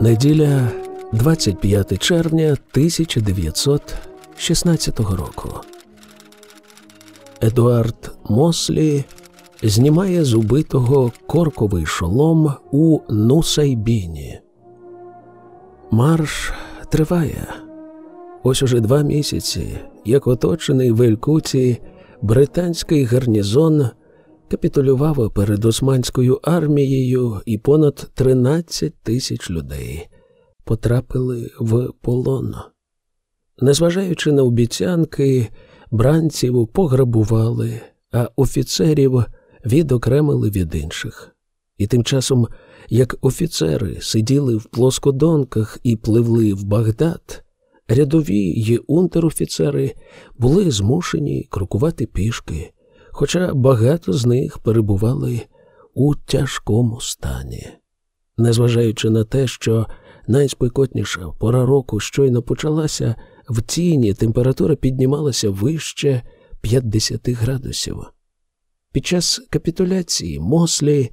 Неділя 25 червня 1916 року. Едуард Мослі знімає з убитого корковий шолом у Нусайбіні. Марш триває. Ось уже два місяці, як оточений в Елькуті британський гарнізон капітулював перед османською армією, і понад 13 тисяч людей потрапили в полон. Незважаючи на обіцянки, бранців пограбували, а офіцерів відокремили від інших. І тим часом, як офіцери сиділи в плоскодонках і пливли в Багдад, рядові й унтерофіцери були змушені крокувати пішки, хоча багато з них перебували у тяжкому стані. Незважаючи на те, що найспекотніша пора року щойно почалася, в тіні температура піднімалася вище 50 градусів. Під час капітуляції Мослі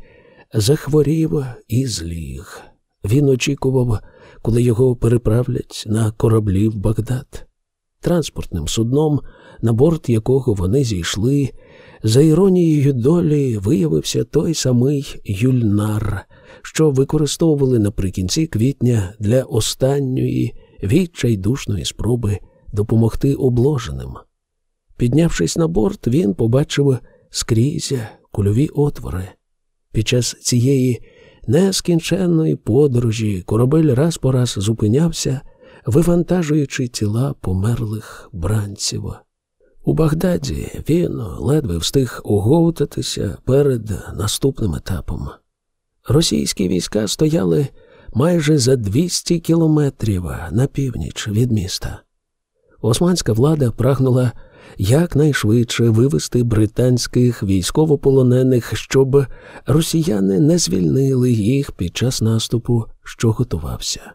захворів і зліг. Він очікував, коли його переправлять на кораблі в Багдад. Транспортним судном, на борт якого вони зійшли, за іронією долі виявився той самий Юльнар, що використовували наприкінці квітня для останньої відчайдушної спроби допомогти обложеним. Піднявшись на борт, він побачив скрізь кульові отвори. Під час цієї нескінченної подорожі корабель раз по раз зупинявся, вивантажуючи тіла померлих бранців. У Багдаді він ледве встиг оговтатися перед наступним етапом. Російські війська стояли майже за 200 кілометрів на північ від міста. Османська влада прагнула якнайшвидше вивести британських військовополонених, щоб росіяни не звільнили їх під час наступу, що готувався.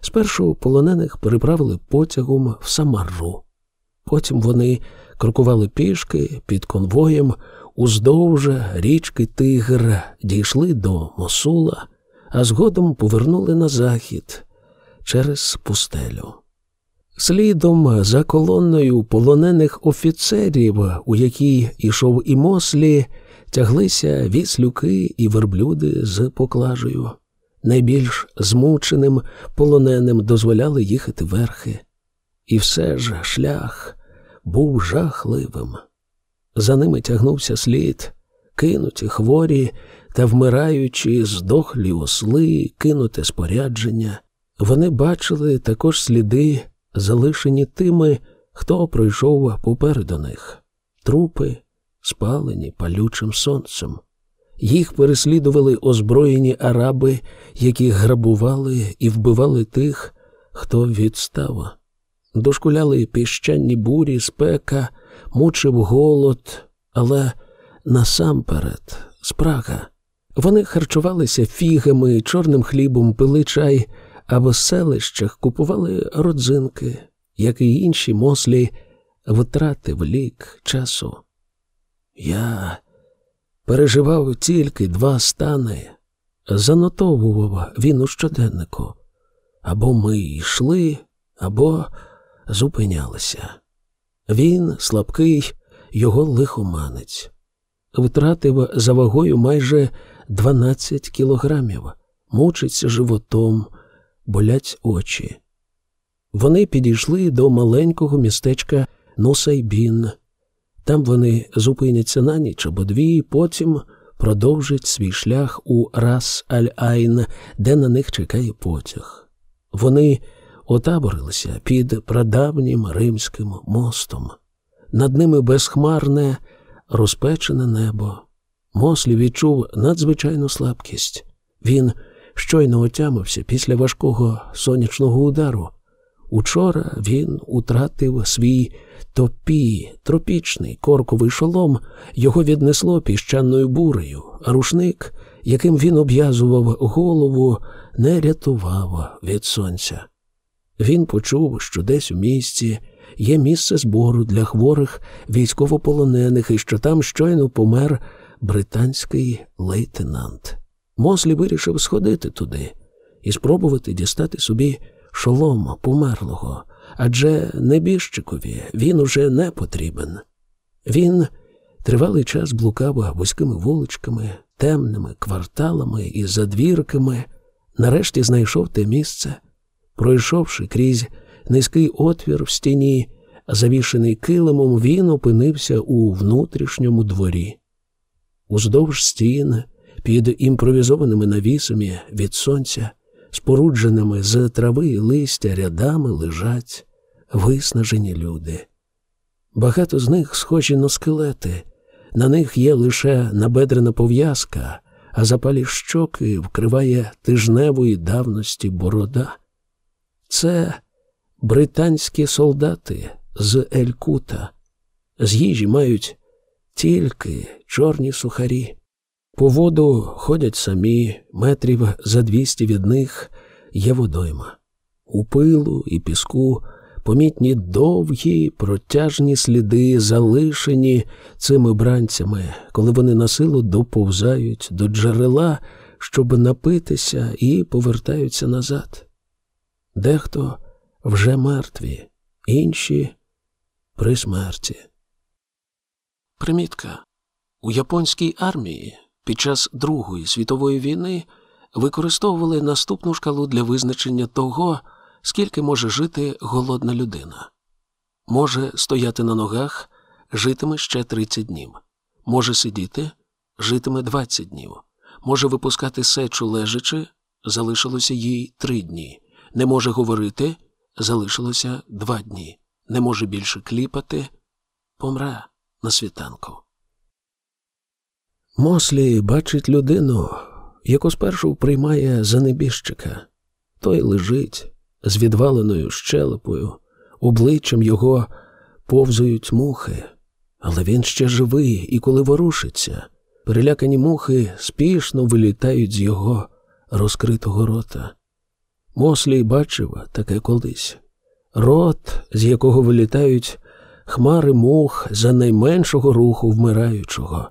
Спершу полонених переправили потягом в Самару. Потім вони крокували пішки під конвоєм уздовж річки Тигр, дійшли до Мосула, а згодом повернули на захід через пустелю. Слідом за колонною полонених офіцерів, у якій ішов і мослі, тяглися віслюки і верблюди з поклажею. Найбільш змученим полоненим дозволяли їхати верхи. І все ж шлях був жахливим. За ними тягнувся слід, кинуті хворі та вмираючі, здохлі осли, кинуте спорядження. Вони бачили також сліди залишені тими, хто пройшов попереду них, трупи, спалені палючим сонцем. Їх переслідували озброєні араби, які грабували і вбивали тих, хто відстав. Дошкуляли піщані бурі, спека, мучив голод, але насамперед спрага. Вони харчувалися фігами, чорним хлібом, пили чай, а в селищах купували родзинки, як і інші мослі, втратив лік часу. Я переживав тільки два стани, занотовував він у щоденнику. Або ми йшли, або зупинялися. Він, слабкий, його лихоманець, втратив за вагою майже 12 кілограмів, мучиться животом, болять очі. Вони підійшли до маленького містечка Нусайбін. Там вони зупиняться на ніч або дві, потім продовжать свій шлях у Рас Аль-Айн, де на них чекає потяг. Вони отаборилися під прадавнім римським мостом. Над ними безхмарне, розпечене небо. Мослі відчув надзвичайну слабкість. Він щойно отямився після важкого сонячного удару. Учора він утратив свій топі, тропічний корковий шолом, його віднесло піщаною бурею, а рушник, яким він обв'язував голову, не рятував від сонця. Він почув, що десь у місті є місце збору для хворих військовополонених і що там щойно помер британський лейтенант. Мослі вирішив сходити туди і спробувати дістати собі шолом померлого, адже небіжчикові він уже не потрібен. Він тривалий час блукав вузькими вуличками, темними кварталами і задвірками, нарешті знайшов те місце, пройшовши крізь низький отвір в стіні, завішений килимом, він опинився у внутрішньому дворі. Уздовж стін, під імпровізованими навісами від сонця, спорудженими з трави і листя рядами лежать виснажені люди. Багато з них схожі на скелети, на них є лише набедрена пов'язка, а запалі щоки вкриває тижневої давності борода. Це британські солдати з Елькута. З їжі мають тільки чорні сухарі. По воду ходять самі, метрів за двісті від них є водойма. У пилу і піску помітні довгі протяжні сліди, залишені цими бранцями, коли вони на силу доповзають до джерела, щоб напитися, і повертаються назад. Дехто вже мертві, інші при смерті. Примітка. У японській армії під час Другої світової війни використовували наступну шкалу для визначення того, скільки може жити голодна людина. Може стояти на ногах, житиме ще 30 днів, може сидіти, житиме 20 днів, може випускати сечу лежачи, залишилося їй 3 дні, не може говорити, залишилося 2 дні, не може більше кліпати, помре на світанку. Мослі бачить людину, яку спершу приймає за небіжчика. Той лежить з відваленою щелепою, обличчям його повзують мухи, але він ще живий, і коли ворушиться, перелякані мухи спішно вилітають з його розкритого рота. Мослі бачив таке колись рот, з якого вилітають хмари мух за найменшого руху вмираючого.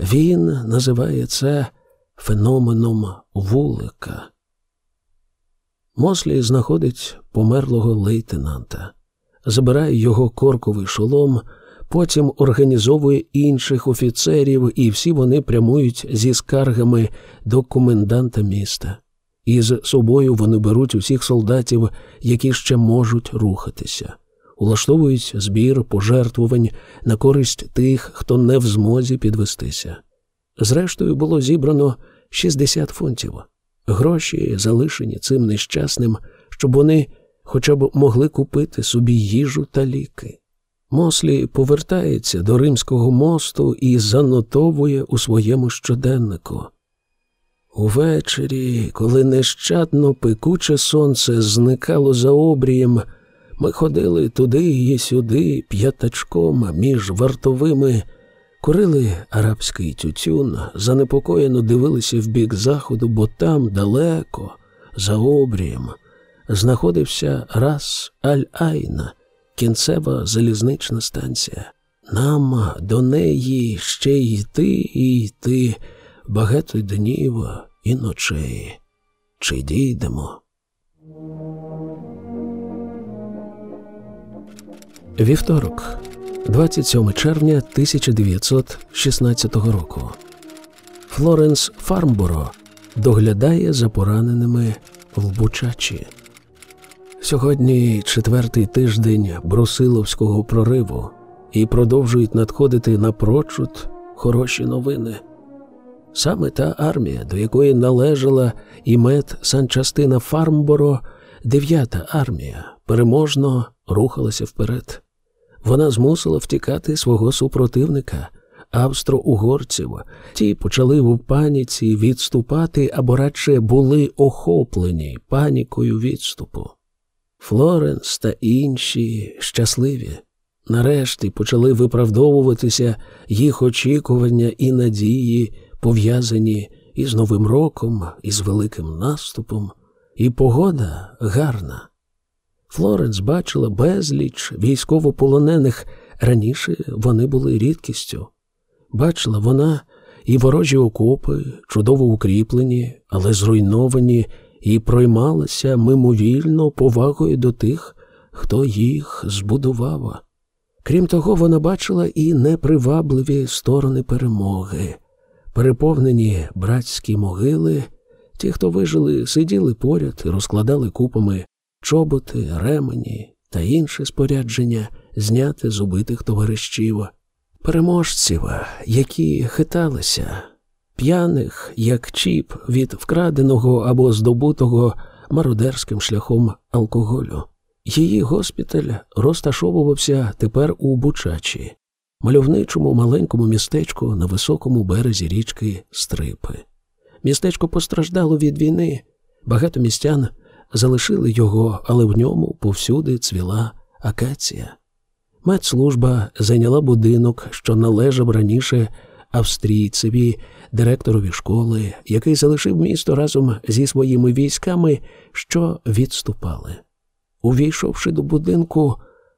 Він називає це феноменом вулика. Мослі знаходить померлого лейтенанта, забирає його корковий шолом, потім організовує інших офіцерів, і всі вони прямують зі скаргами до коменданта міста. І з собою вони беруть усіх солдатів, які ще можуть рухатися, улаштовують збір пожертвувань на користь тих, хто не в змозі підвестися. Зрештою, було зібрано 60 фунтів, гроші, залишені цим нещасним, щоб вони хоча б могли купити собі їжу та ліки. Мослі повертається до Римського мосту і занотовує у своєму щоденнику. Увечері, коли нещадно пекуче сонце зникало за обрієм, ми ходили туди і сюди п'ятачком між вартовими, курили арабський тютюн, занепокоєно дивилися в бік заходу, бо там далеко, за обрієм, знаходився раз Аль-Айна, кінцева залізнична станція. Нам до неї ще йти і йти багато днів і ночей. Чи дійдемо? Вівторок, 27 червня 1916 року. Флоренс Фармборо доглядає за пораненими в Бучачі. Сьогодні четвертий тиждень Брусиловського прориву і продовжують надходити напрочуд хороші новини. Саме та армія, до якої належала і мед санчастина Фармборо, дев'ята армія, переможно рухалася вперед. Вона змусила втікати свого супротивника, австро-угорців. Ті почали в паніці відступати або радше були охоплені панікою відступу. Флоренс та інші щасливі. Нарешті почали виправдовуватися їх очікування і надії, пов'язані із Новим роком, із великим наступом, і погода гарна. Флоренс бачила безліч військовополонених. Раніше вони були рідкістю. Бачила вона і ворожі окопи, чудово укріплені, але зруйновані і проймалася мимовільно повагою до тих, хто їх збудував. Крім того, вона бачила і непривабливі сторони перемоги, переповнені братські могили, ті, хто вижили, сиділи поряд і розкладали купами чоботи, ремені та інше спорядження, зняте з убитих товаришів, переможців, які хиталися, п'яних, як чіп від вкраденого або здобутого мародерським шляхом алкоголю. Її госпіталь розташовувався тепер у Бучачі, мальовничому маленькому містечку на високому березі річки Стрипи. Містечко постраждало від війни, багато містян залишили його, але в ньому повсюди цвіла акація. Медслужба зайняла будинок, що належав раніше австрійцеві, директорові школи, який залишив місто разом зі своїми військами, що відступали. Увійшовши до будинку,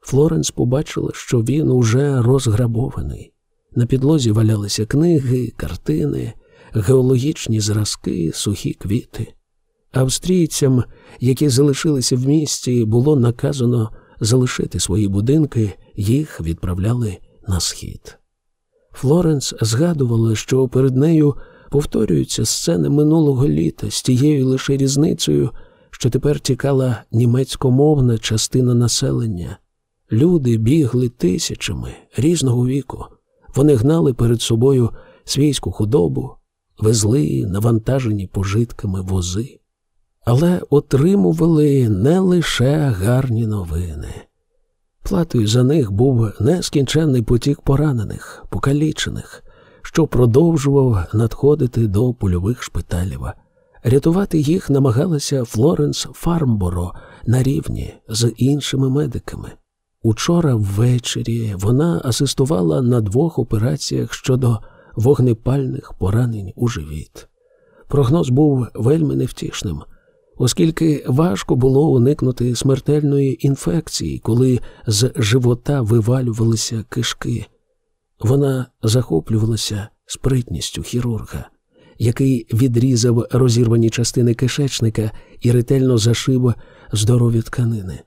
Флоренс побачила, що він уже розграбований. На підлозі валялися книги, картини, геологічні зразки, сухі квіти. Австрійцям, які залишилися в місті, було наказано залишити свої будинки, їх відправляли на схід. Флоренс згадувала, що перед нею повторюються сцени минулого літа з тією лише різницею, що тепер тікала німецькомовна частина населення. Люди бігли тисячами різного віку. Вони гнали перед собою свійську худобу, везли навантажені пожитками вози, але отримували не лише гарні новини. Платою за них був нескінченний потік поранених, покалічених, що продовжував надходити до польових шпиталів. Рятувати їх намагалася Флоренс Фармборо на рівні з іншими медиками. Учора ввечері вона асистувала на двох операціях щодо вогнепальних поранень у живіт. Прогноз був вельми невтішним, оскільки важко було уникнути смертельної інфекції, коли з живота вивалювалися кишки. Вона захоплювалася спритністю хірурга який відрізав розірвані частини кишечника і ретельно зашив здорові тканини.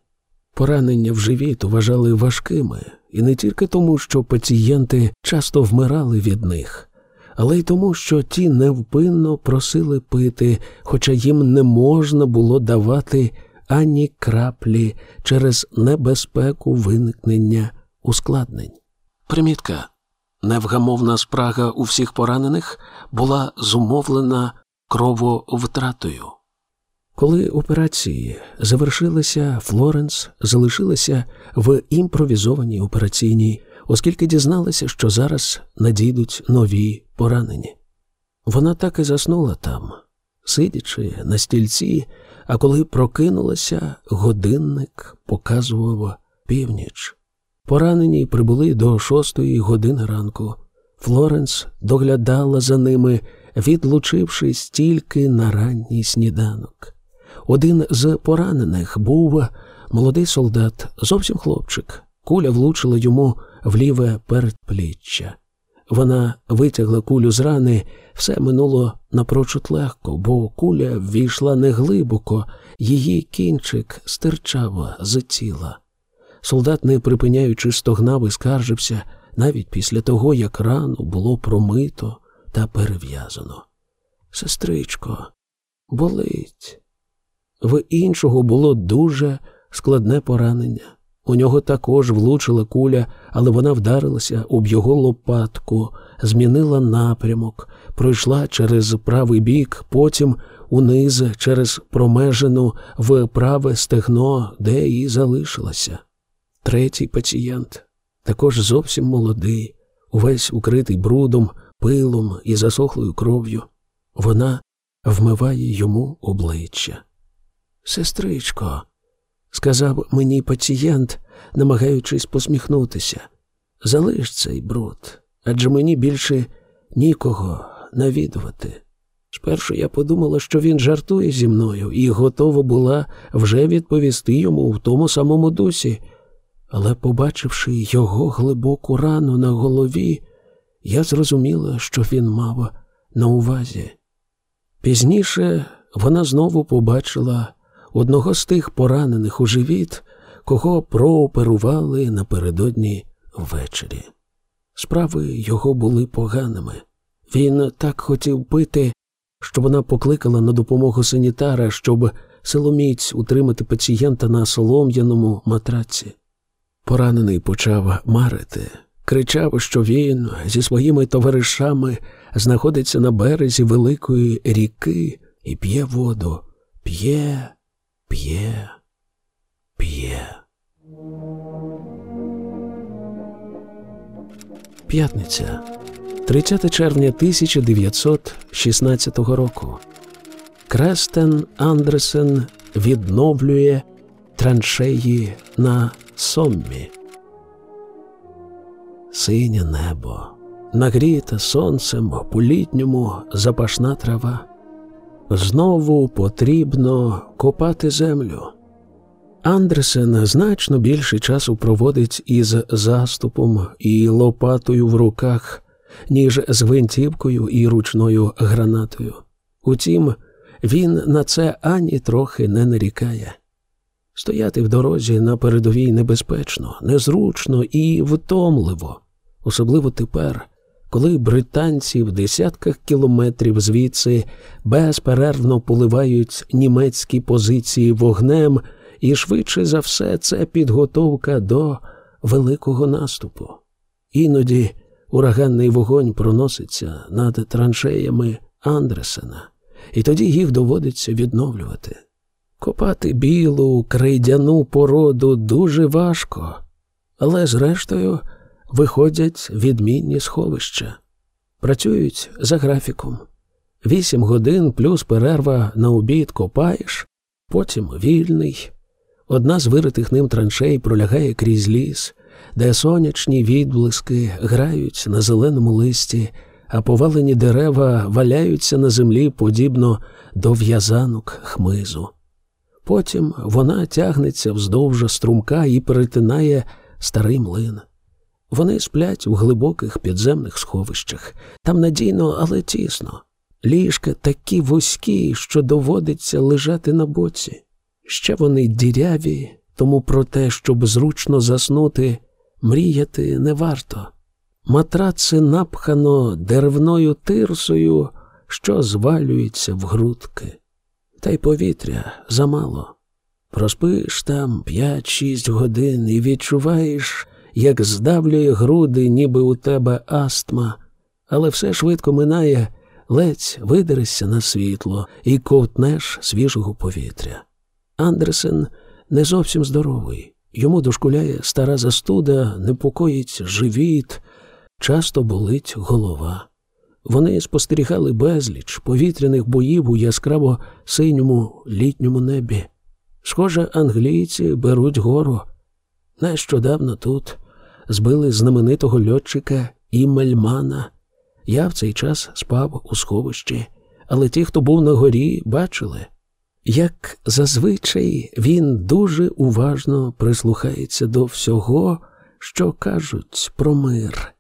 Поранення в живіт вважали важкими, і не тільки тому, що пацієнти часто вмирали від них, але й тому, що ті невпинно просили пити, хоча їм не можна було давати ані краплі через небезпеку виникнення ускладнень. Примітка Невгамовна спрага у всіх поранених була зумовлена крововтратою. Коли операції завершилися, Флоренс залишилася в імпровізованій операційній, оскільки дізналася, що зараз надійдуть нові поранені. Вона так і заснула там, сидячи на стільці, а коли прокинулася, годинник показував північ. Поранені прибули до шостої години ранку. Флоренс доглядала за ними, відлучившись тільки на ранній сніданок. Один з поранених був молодий солдат, зовсім хлопчик. Куля влучила йому в ліве передпліччя. Вона витягла кулю з рани, все минуло напрочуд легко, бо куля ввійшла неглибоко, її кінчик стирчав з тіла. Солдат, не припиняючи, стогнав і скаржився навіть після того, як рану було промито та перев'язано. Сестричко, болить. В іншого було дуже складне поранення. У нього також влучила куля, але вона вдарилася об його лопатку, змінила напрямок, пройшла через правий бік, потім униз через промежину в праве стегно, де і залишилася. Третій пацієнт, також зовсім молодий, увесь укритий брудом, пилом і засохлою кров'ю. Вона вмиває йому обличчя. Сестричко, сказав мені пацієнт, намагаючись посміхнутися, залиш цей бруд, адже мені більше нікого навідувати. Спершу я подумала, що він жартує зі мною, і готова була вже відповісти йому в тому самому дусі але, побачивши його глибоку рану на голові, я зрозуміла, що він мав на увазі. Пізніше вона знову побачила одного з тих поранених у живіт, кого прооперували напередодні ввечері. Справи його були поганими. Він так хотів пити, що вона покликала на допомогу санітара, щоб силоміць утримати пацієнта на солом'яному матраці. Поранений почав марити, кричав, що він зі своїми товаришами знаходиться на березі великої ріки і п'є воду, п'є, п'є, п'є. П'ятниця, 30 червня 1916 року. Крестен Андресен відновлює траншеї на Соммі. Синє небо, нагріте сонцем по літньому запашна трава. Знову потрібно копати землю. Андресен значно більше часу проводить із заступом і лопатою в руках, ніж з гвинтівкою і ручною гранатою. Утім, він на це ані трохи не нарікає. Стояти в дорозі на передовій небезпечно, незручно і втомливо, особливо тепер, коли британці в десятках кілометрів звідси безперервно поливають німецькі позиції вогнем, і швидше за все це підготовка до великого наступу. Іноді ураганний вогонь проноситься над траншеями Андресена, і тоді їх доводиться відновлювати. Копати білу крейдяну породу дуже важко, але зрештою виходять відмінні сховища, працюють за графіком. Вісім годин плюс перерва на обід копаєш, потім вільний. Одна з виритих ним траншей пролягає крізь ліс, де сонячні відблиски грають на зеленому листі, а повалені дерева валяються на землі подібно до в'язанок хмизу. Потім вона тягнеться вздовж струмка і перетинає старий млин. Вони сплять у глибоких підземних сховищах. Там надійно, але тісно. Ліжка такі вузькі, що доводиться лежати на боці. Ще вони діряві, тому про те, щоб зручно заснути, мріяти не варто. Матраци напхано деревною тирсою, що звалюється в грудки. Та й повітря замало. Проспиш там п'ять-шість годин і відчуваєш, як здавлює груди, ніби у тебе астма, але все швидко минає, ледь видерешся на світло і ковтнеш свіжого повітря. Андерсен не зовсім здоровий. Йому дошкуляє стара застуда, непокоїть живіт, часто болить голова. Вони спостерігали безліч повітряних боїв у яскраво синьому літньому небі. Схоже, англійці беруть гору. Нещодавно тут збили знаменитого льотчика Імельмана. Я в цей час спав у сховищі, але ті, хто був на горі, бачили. Як зазвичай він дуже уважно прислухається до всього, що кажуть про мир.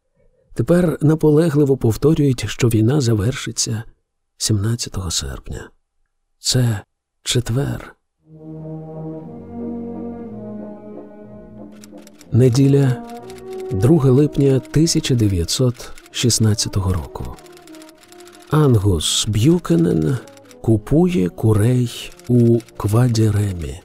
Тепер наполегливо повторюють, що війна завершиться 17 серпня. Це четвер. Неділя 2 липня 1916 року. Ангус Б'юкенен купує курей у Квадіремі.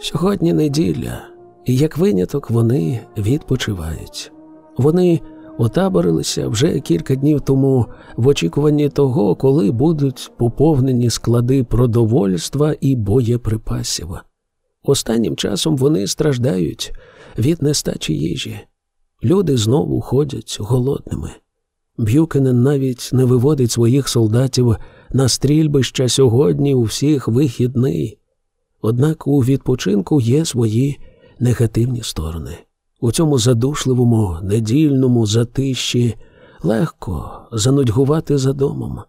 Сьогодні неділя, і як виняток вони відпочивають. Вони отаборилися вже кілька днів тому в очікуванні того, коли будуть поповнені склади продовольства і боєприпасів. Останнім часом вони страждають від нестачі їжі. Люди знову ходять голодними. Б'юкенен навіть не виводить своїх солдатів на стрільбища сьогодні у всіх вихідний. Однак у відпочинку є свої негативні сторони. У цьому задушливому недільному затищі легко занудьгувати за домом.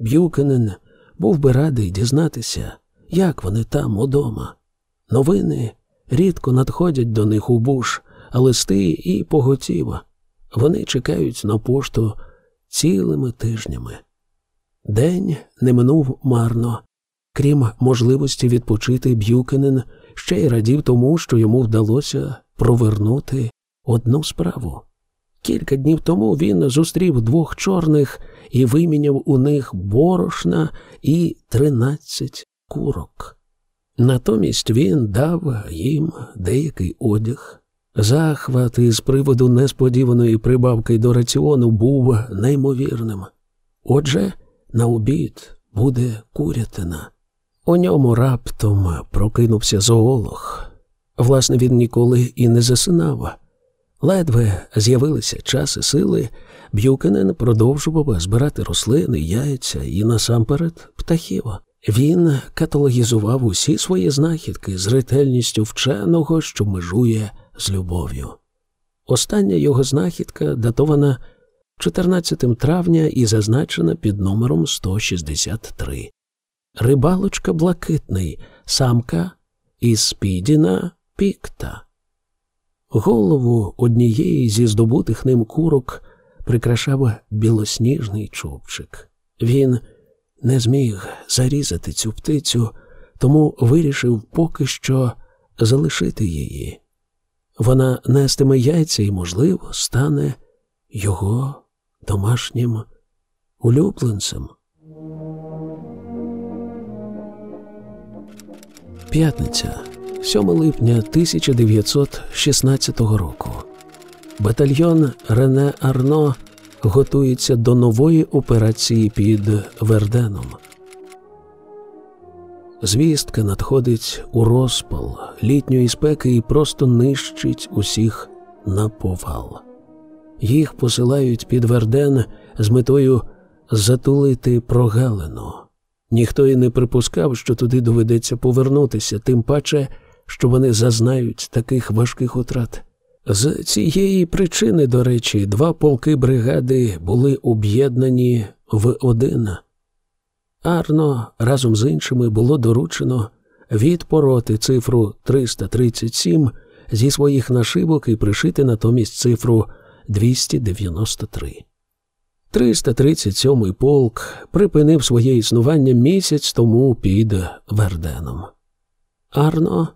Б'юкенен був би радий дізнатися, як вони там удома. Новини рідко надходять до них у буш, а листи і поготіва. Вони чекають на пошту цілими тижнями. День не минув марно. Крім можливості відпочити, Б'юкенен ще й радів тому, що йому вдалося провернути одну справу. Кілька днів тому він зустрів двох чорних і виміняв у них борошна і тринадцять курок. Натомість він дав їм деякий одяг. Захват із приводу несподіваної прибавки до раціону був неймовірним. Отже, на обід буде курятина. У ньому раптом прокинувся зоолог. Власне, він ніколи і не засинав. Ледве з'явилися час і сили, Б'юкенен продовжував збирати рослини, яйця і насамперед птахів. Він каталогізував усі свої знахідки з ретельністю вченого, що межує з любов'ю. Остання його знахідка датована 14 травня і зазначена під номером 163. Рибалочка блакитний, самка із Спідіна Пікта. Голову однієї зі здобутих ним курок прикрашав білосніжний чубчик. Він не зміг зарізати цю птицю, тому вирішив поки що залишити її. Вона нестиме яйця і, можливо, стане його домашнім улюбленцем. П'ятниця, 7 липня 1916 року. Батальйон Рене Арно готується до нової операції під Верденом. Звістка надходить у розпал літньої спеки і просто нищить усіх на повал. Їх посилають під Верден з метою затулити прогалину. Ніхто і не припускав, що туди доведеться повернутися, тим паче, що вони зазнають таких важких утрат. З цієї причини, до речі, два полки бригади були об'єднані в один. Арно разом з іншими було доручено відпороти цифру 337 зі своїх нашивок і пришити натомість цифру 293. 337-й полк припинив своє існування місяць тому під Верденом. Арно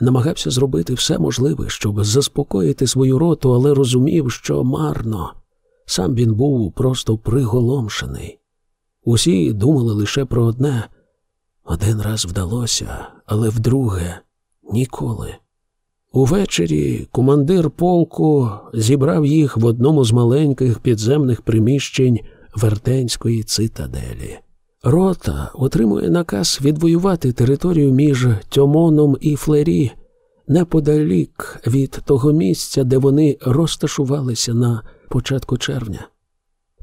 намагався зробити все можливе, щоб заспокоїти свою роту, але розумів, що марно. Сам він був просто приголомшений. Усі думали лише про одне один раз вдалося, але вдруге ніколи. Увечері командир полку зібрав їх в одному з маленьких підземних приміщень Вертенської цитаделі. Рота отримує наказ відвоювати територію між Тьомоном і Флері неподалік від того місця, де вони розташувалися на початку червня.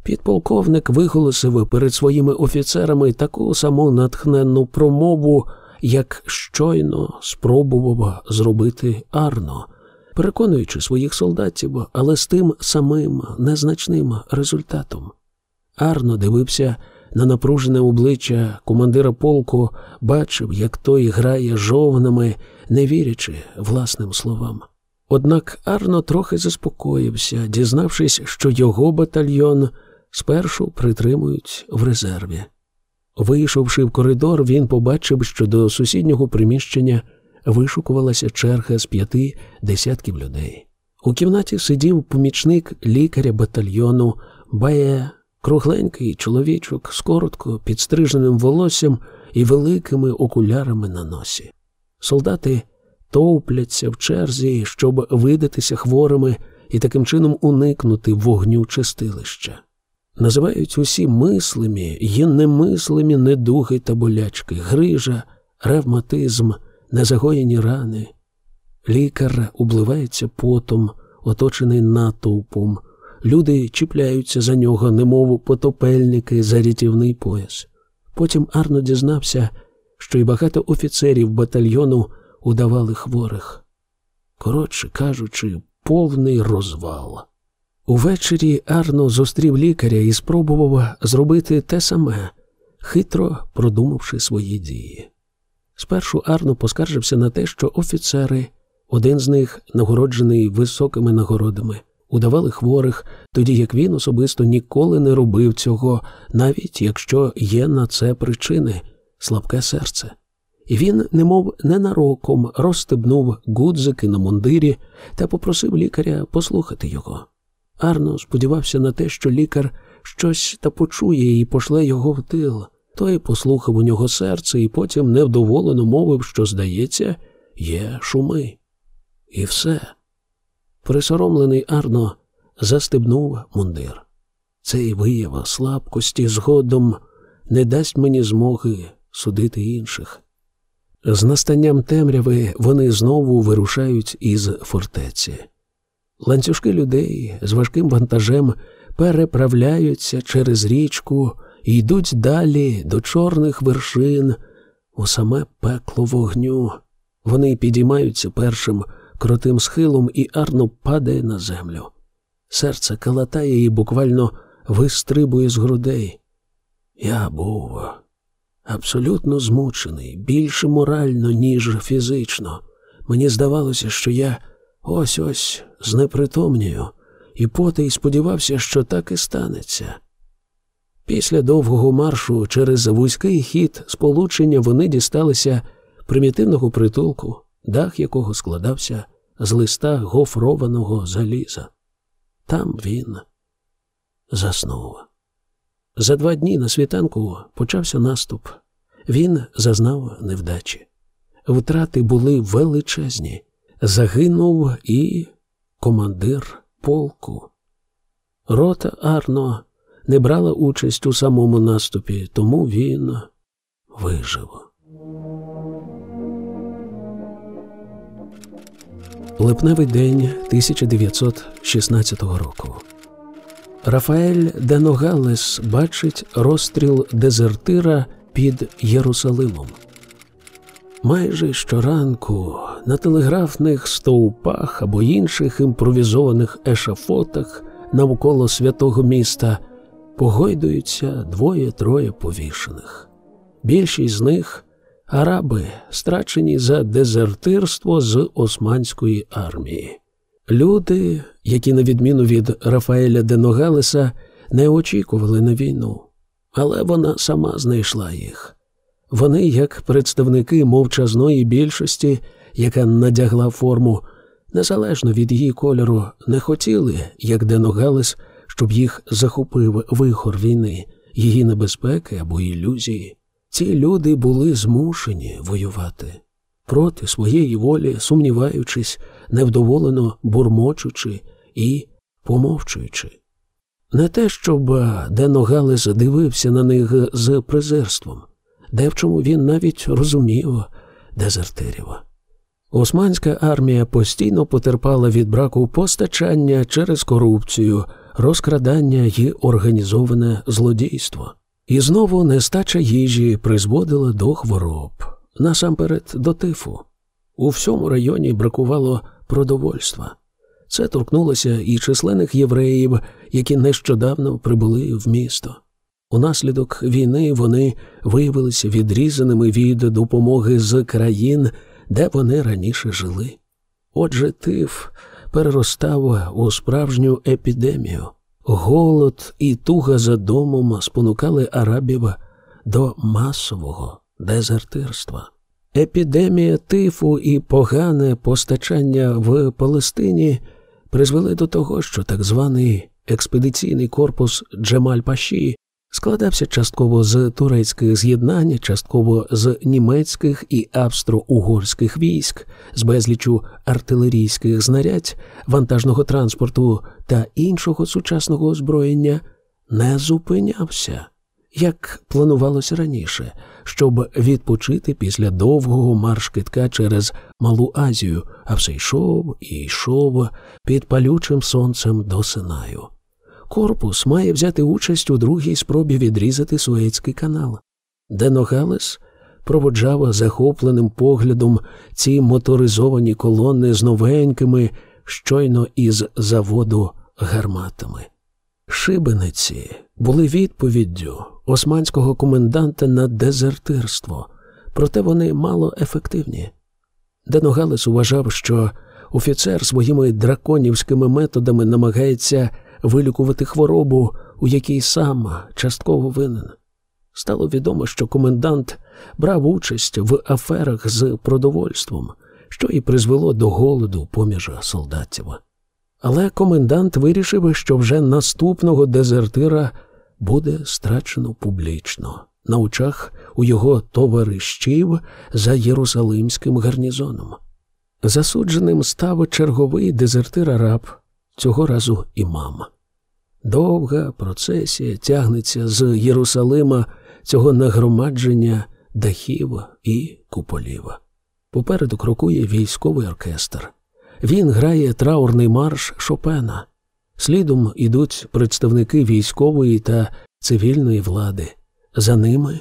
Підполковник виголосив перед своїми офіцерами таку саму натхненну промову, як щойно спробував зробити Арно, переконуючи своїх солдатів, але з тим самим незначним результатом. Арно дивився на напружене обличчя командира полку, бачив, як той грає жовнами, не вірячи власним словам. Однак Арно трохи заспокоївся, дізнавшись, що його батальйон спершу притримують в резерві. Вийшовши в коридор, він побачив, що до сусіднього приміщення вишукувалася черга з п'яти десятків людей. У кімнаті сидів помічник лікаря батальйону Бає, кругленький чоловічок з коротко підстриженим волоссям і великими окулярами на носі. Солдати товпляться в черзі, щоб видатися хворими і таким чином уникнути вогню чистилища називають усі мислимі й немислимі недуги та болячки, грижа, ревматизм, незагоєні рани. Лікар обливається потом, оточений натовпом. Люди чіпляються за нього, немов потопельники за рятівний пояс. Потім Арно дізнався, що й багато офіцерів батальйону удавали хворих. Коротше кажучи, повний розвал. Увечері Арно зустрів лікаря і спробував зробити те саме, хитро продумавши свої дії. Спершу Арно поскаржився на те, що офіцери, один з них нагороджений високими нагородами, удавали хворих, тоді як він особисто ніколи не робив цього, навіть якщо є на це причини слабке серце. І він, немов ненароком, розстебнув гудзики на мундирі та попросив лікаря послухати його. Арно сподівався на те, що лікар щось та почує і пошле його в тил. Той послухав у нього серце і потім невдоволено мовив, що, здається, є шуми. І все. Присоромлений Арно застебнув мундир. Цей вияв слабкості згодом не дасть мені змоги судити інших. З настанням темряви вони знову вирушають із фортеці. Ланцюжки людей з важким вантажем переправляються через річку і йдуть далі до чорних вершин у саме пекло вогню. Вони підіймаються першим крутим схилом і арно падає на землю. Серце калатає і буквально вистрибує з грудей. Я був абсолютно змучений, більше морально, ніж фізично. Мені здавалося, що я ось ось знепритомнюю, і потай сподівався, що так і станеться. Після довгого маршу через вузький хід сполучення вони дісталися примітивного притулку, дах якого складався з листа гофрованого заліза. Там він заснув. За два дні на світанку почався наступ. Він зазнав невдачі. Втрати були величезні. Загинув і командир полку. Рота Арно не брала участь у самому наступі, тому він вижив. Липневий день 1916 року. Рафаель Деногалес бачить розстріл дезертира під Єрусалимом. Майже щоранку на телеграфних стовпах або інших імпровізованих ешафотах навколо святого міста погойдуються двоє-троє повішених. Більшість з них араби, страчені за дезертирство з османської армії. Люди, які, на відміну від Рафаеля Деногалеса, не очікували на війну, але вона сама знайшла їх. Вони, як представники мовчазної більшості, яка надягла форму, незалежно від її кольору, не хотіли, як Деногалес, щоб їх захопив вихор війни, її небезпеки або ілюзії. Ці люди були змушені воювати проти своєї волі, сумніваючись, невдоволено бурмочучи і помовчуючи. Не те, щоб Деногалес дивився на них з презирством, де в чому він навіть розумів дезертирів. Османська армія постійно потерпала від браку постачання через корупцію, розкрадання і організоване злодійство. І знову нестача їжі призводила до хвороб, насамперед до тифу. У всьому районі бракувало продовольства. Це торкнулося і численних євреїв, які нещодавно прибули в місто. Унаслідок війни вони виявилися відрізаними від допомоги з країн, де вони раніше жили. Отже, тиф переростав у справжню епідемію. Голод і туга за домом спонукали арабів до масового дезертирства. Епідемія тифу і погане постачання в Палестині призвели до того, що так званий експедиційний корпус Джемаль Паші складався частково з турецьких з'єднань, частково з німецьких і австро-угорських військ, з безлічу артилерійських знарядь, вантажного транспорту та іншого сучасного озброєння, не зупинявся, як планувалося раніше, щоб відпочити після довгого марш-китка через Малу Азію, а все йшов і йшов під палючим сонцем до Синаю корпус має взяти участь у другій спробі відрізати Суецький канал. Деногалес проводжав захопленим поглядом ці моторизовані колони з новенькими, щойно із заводу гарматами. Шибениці були відповіддю османського коменданта на дезертирство, проте вони мало ефективні. Деногалес вважав, що офіцер своїми драконівськими методами намагається вилікувати хворобу, у якій сам частково винен. Стало відомо, що комендант брав участь в аферах з продовольством, що і призвело до голоду поміж солдатів. Але комендант вирішив, що вже наступного дезертира буде страчено публічно на очах у його товаришів за Єрусалимським гарнізоном. Засудженим став черговий дезертир араб, цього разу імам. Довга процесія тягнеться з Єрусалима цього нагромадження дахів і куполів. Попереду крокує військовий оркестр. Він грає траурний марш Шопена. Слідом ідуть представники військової та цивільної влади. За ними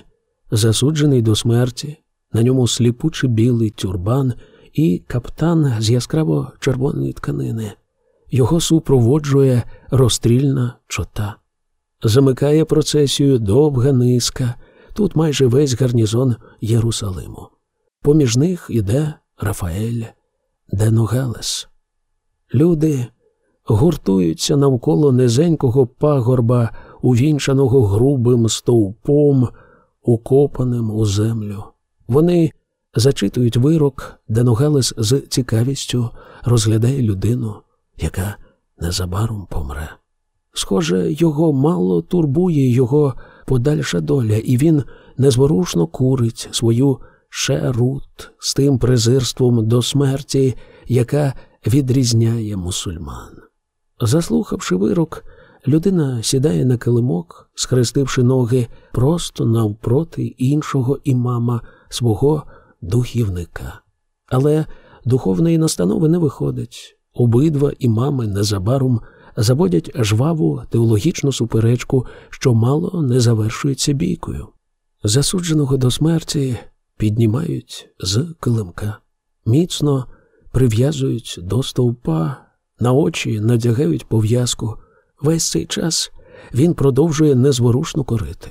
засуджений до смерті, на ньому сліпучий білий тюрбан і каптан з яскраво червоної тканини. Його супроводжує розстрільна чота. Замикає процесію довга низка, тут майже весь гарнізон Єрусалиму. Поміж них іде Рафаель Деногелес. Люди гуртуються навколо низенького пагорба, увінчаного грубим стовпом, укопаним у землю. Вони зачитують вирок, Деногелес з цікавістю розглядає людину, яка незабаром помре. Схоже, його мало турбує його подальша доля, і він незворушно курить свою шерут з тим презирством до смерті, яка відрізняє мусульман. Заслухавши вирок, людина сідає на килимок, схрестивши ноги просто навпроти іншого імама, свого духівника. Але духовної настанови не виходить. Обидва імами незабаром заводять жваву теологічну суперечку, що мало не завершується бійкою. Засудженого до смерті піднімають з килимка, міцно прив'язують до стовпа, на очі надягають пов'язку. Весь цей час він продовжує незворушно корити.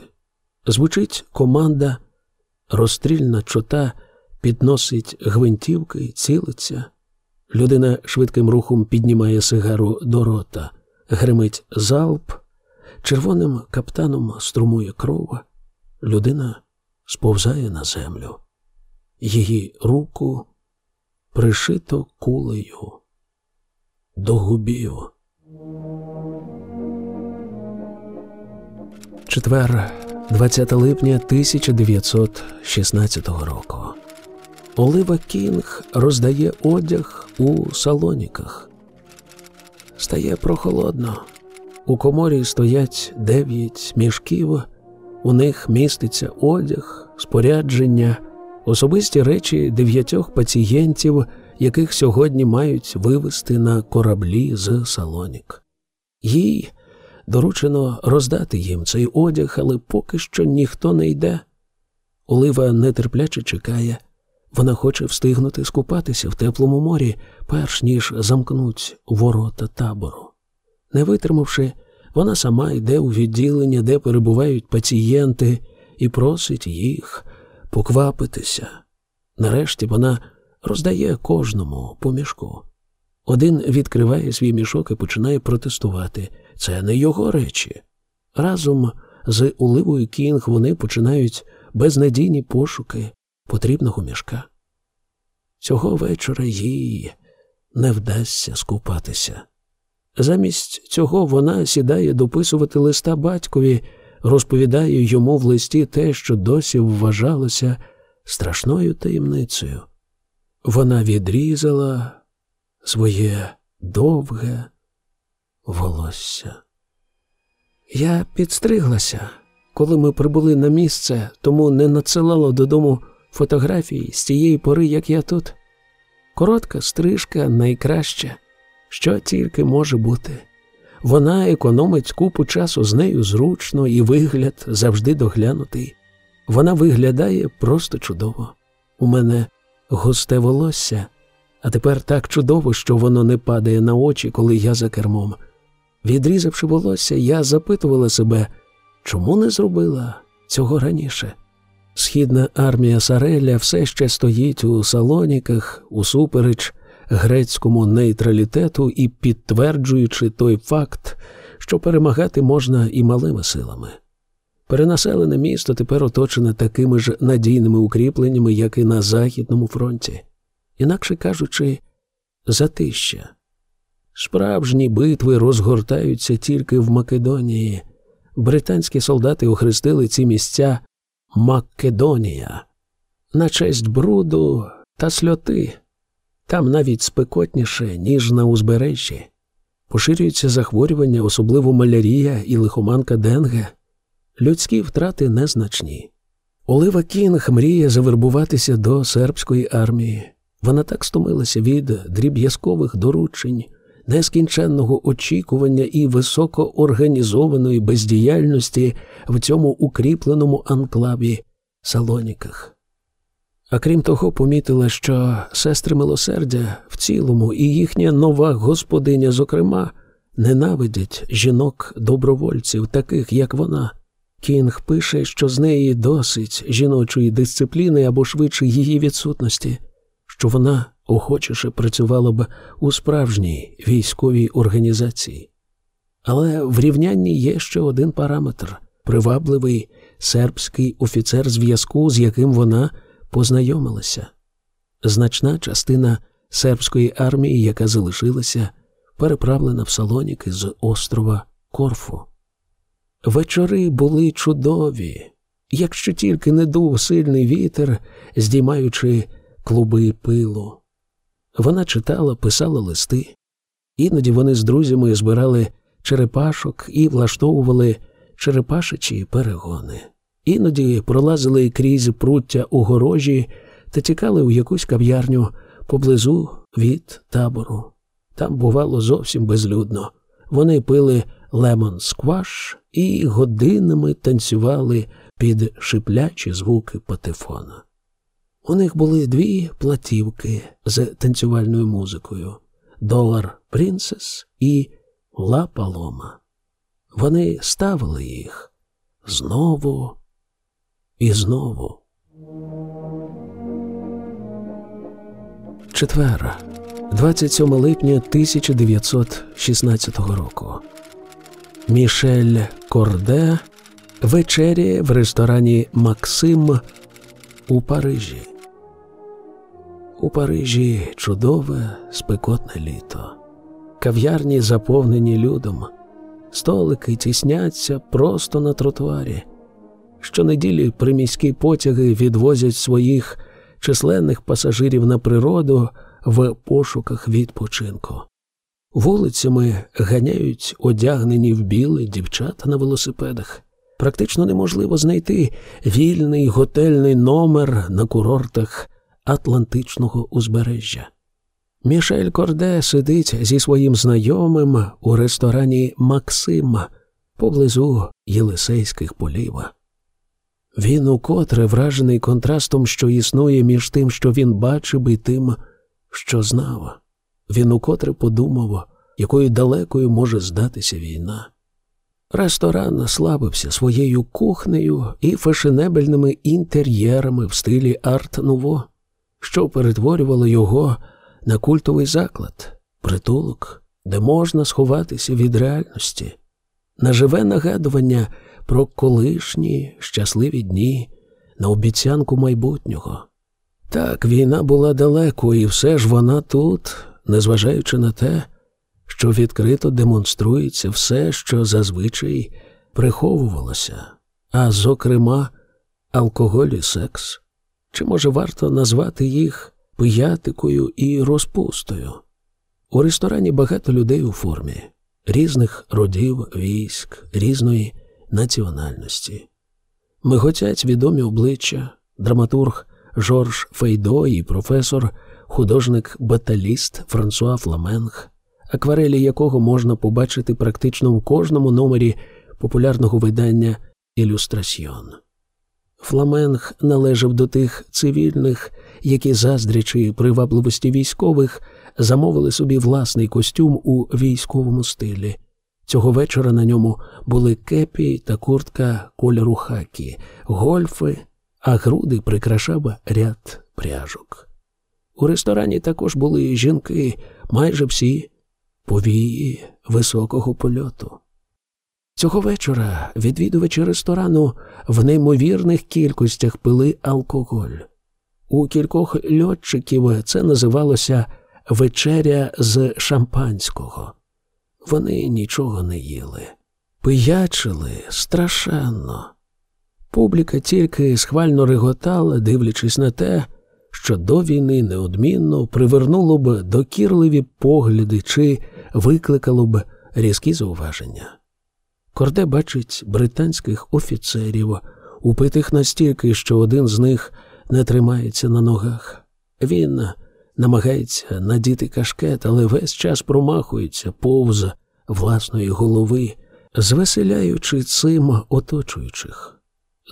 Звучить команда, розстрільна чота підносить гвинтівки, цілиться. Людина швидким рухом піднімає сигару до рота, гримить залп, червоним каптаном струмує кров. Людина сповзає на землю. Її руку пришито кулею до губів. Четвер, 20 липня 1916 року. Олива Кінг роздає одяг у салоніках. Стає прохолодно. У коморі стоять дев'ять мішків, у них міститься одяг, спорядження, особисті речі дев'ятьох пацієнтів, яких сьогодні мають вивезти на кораблі з салонік. Їй доручено роздати їм цей одяг, але поки що ніхто не йде. Олива нетерпляче чекає. Вона хоче встигнути скупатися в теплому морі, перш ніж замкнуть ворота табору. Не витримавши, вона сама йде у відділення, де перебувають пацієнти, і просить їх поквапитися. Нарешті вона роздає кожному по мішку. Один відкриває свій мішок і починає протестувати. Це не його речі. Разом з Оливою Кінг вони починають безнадійні пошуки потрібного мішка. Цього вечора їй не вдасться скупатися. Замість цього вона сідає дописувати листа батькові, розповідає йому в листі те, що досі вважалося страшною таємницею. Вона відрізала своє довге волосся. Я підстриглася, коли ми прибули на місце, тому не надсилала додому фотографії з тієї пори, як я тут. Коротка стрижка найкраща, що тільки може бути. Вона економить купу часу з нею зручно і вигляд завжди доглянутий. Вона виглядає просто чудово. У мене густе волосся, а тепер так чудово, що воно не падає на очі, коли я за кермом. Відрізавши волосся, я запитувала себе, чому не зробила цього раніше. Східна армія Сареля все ще стоїть у салоніках, усупереч грецькому нейтралітету і підтверджуючи той факт, що перемагати можна і малими силами. Перенаселене місто тепер оточене такими ж надійними укріпленнями, як і на Західному фронті, інакше кажучи, затища. Справжні битви розгортаються тільки в Македонії. Британські солдати охрестили ці місця Македонія на честь бруду та сльоти. Там навіть спекотніше, ніж на узбережжі. Поширюються захворювання, особливо малярія і лихоманка Денге. Людські втрати незначні. Олива Кінг мріє завербуватися до сербської армії. Вона так стомилася від дріб'язкових доручень, нескінченного очікування і високоорганізованої бездіяльності в цьому укріпленому анклаві Салоніках. А крім того, помітила, що сестри милосердя в цілому і їхня нова господиня, зокрема, ненавидять жінок-добровольців, таких як вона. Кінг пише, що з неї досить жіночої дисципліни або швидше її відсутності, що вона охочіше працювала б у справжній військовій організації. Але в рівнянні є ще один параметр привабливий сербський офіцер зв'язку, з яким вона познайомилася. Значна частина сербської армії, яка залишилася, переправлена в Салоніки з острова Корфу. Вечори були чудові, якщо тільки не дув сильний вітер, здіймаючи клуби пилу. Вона читала, писала листи, іноді вони з друзями збирали черепашок і влаштовували черепашечі перегони. Іноді пролазили крізь пруття огорожі та тікали у якусь кав'ярню поблизу від табору. Там бувало зовсім безлюдно. Вони пили лемон скваш і годинами танцювали під шиплячі звуки патефона. У них були дві платівки з танцювальною музикою Долар Принцес і Ла Палома. Вони ставили їх знову і знову. Четвер, 27 липня 1916 року. Мішель Корде вечеряє в ресторані Максим у Парижі. У Парижі чудове спекотне літо. Кав'ярні заповнені людом, столики тісняться просто на тротуарі. Щонеділі приміські потяги відвозять своїх численних пасажирів на природу в пошуках відпочинку. Вулицями ганяють одягнені в біле дівчата на велосипедах. Практично неможливо знайти вільний готельний номер на курортах Атлантичного узбережжя. Мішель Корде сидить зі своїм знайомим у ресторані Максим поблизу Єлисейських полів. Він укотре вражений контрастом, що існує між тим, що він бачив, і тим, що знав. Він укотре подумав, якою далекою може здатися війна. Ресторан славився своєю кухнею і фешенебельними інтер'єрами в стилі арт-нуво, що перетворювало його на культовий заклад, притулок, де можна сховатися від реальності, на живе нагадування про колишні щасливі дні, на обіцянку майбутнього. Так, війна була далеко, і все ж вона тут, незважаючи на те, що відкрито демонструється все, що зазвичай приховувалося, а зокрема, алкоголь і секс. Чи може варто назвати їх пиятикою і розпустою? У ресторані багато людей у формі, різних родів, військ, різної національності. Миготять відомі обличчя, драматург Жорж Фейдо і професор, художник-баталіст Франсуа Фламенг, акварелі якого можна побачити практично в кожному номері популярного видання Ілюстрасьйон. Фламенг належав до тих цивільних, які, заздрячи привабливості військових, замовили собі власний костюм у військовому стилі. Цього вечора на ньому були кепі та куртка кольору хакі, гольфи, а груди прикрашав ряд пряжок. У ресторані також були жінки, майже всі повії високого польоту. Цього вечора відвідувачі ресторану в неймовірних кількостях пили алкоголь. У кількох льотчиків це називалося вечеря з шампанського. Вони нічого не їли, пиячили страшенно. Публіка тільки схвально реготала, дивлячись на те, що до війни неодмінно привернуло б докірливі погляди чи викликало б різкі зауваження. Корде бачить британських офіцерів, упитих настільки, що один з них не тримається на ногах. Він намагається надіти кашкет, але весь час промахується повз власної голови, звеселяючи цим оточуючих.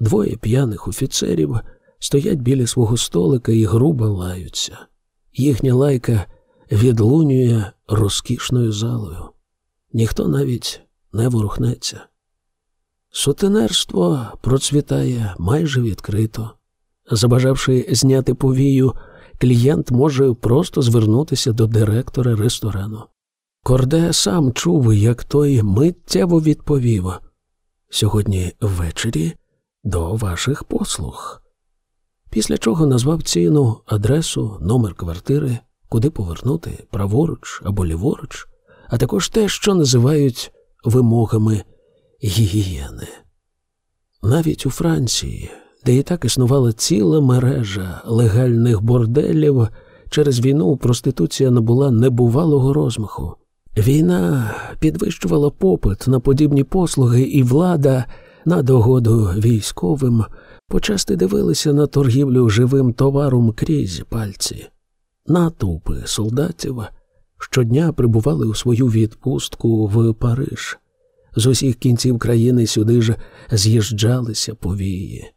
Двоє п'яних офіцерів стоять біля свого столика і грубо лаються. Їхня лайка відлунює розкішною залою. Ніхто навіть не ворухнеться. Сутенерство процвітає майже відкрито. Забажавши зняти повію, клієнт може просто звернутися до директора ресторану. Корде сам чув, як той миттєво відповів сьогодні ввечері до ваших послуг. Після чого назвав ціну, адресу, номер квартири, куди повернути праворуч або ліворуч, а також те, що називають вимогами гігієни. Навіть у Франції, де і так існувала ціла мережа легальних борделів, через війну проституція набула небувалого розмаху. Війна підвищувала попит на подібні послуги, і влада на догоду військовим почасти дивилися на торгівлю живим товаром крізь пальці. Натовпи солдатів щодня прибували у свою відпустку в Париж. З усіх кінців країни сюди ж з'їжджалися повії.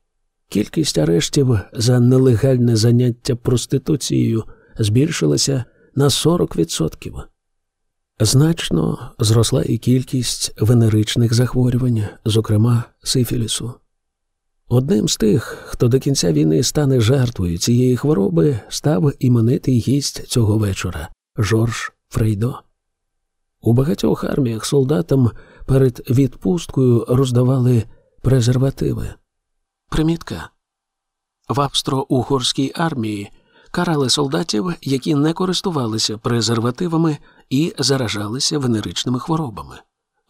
Кількість арештів за нелегальне заняття проституцією збільшилася на 40%. Значно зросла і кількість венеричних захворювань, зокрема сифілісу. Одним з тих, хто до кінця війни стане жертвою цієї хвороби, став іменитий гість цього вечора Жорж Фрейдо. У багатьох арміях солдатам перед відпусткою роздавали презервативи. Примітка в австро-угорській армії карали солдатів, які не користувалися презервативами і заражалися венеричними хворобами.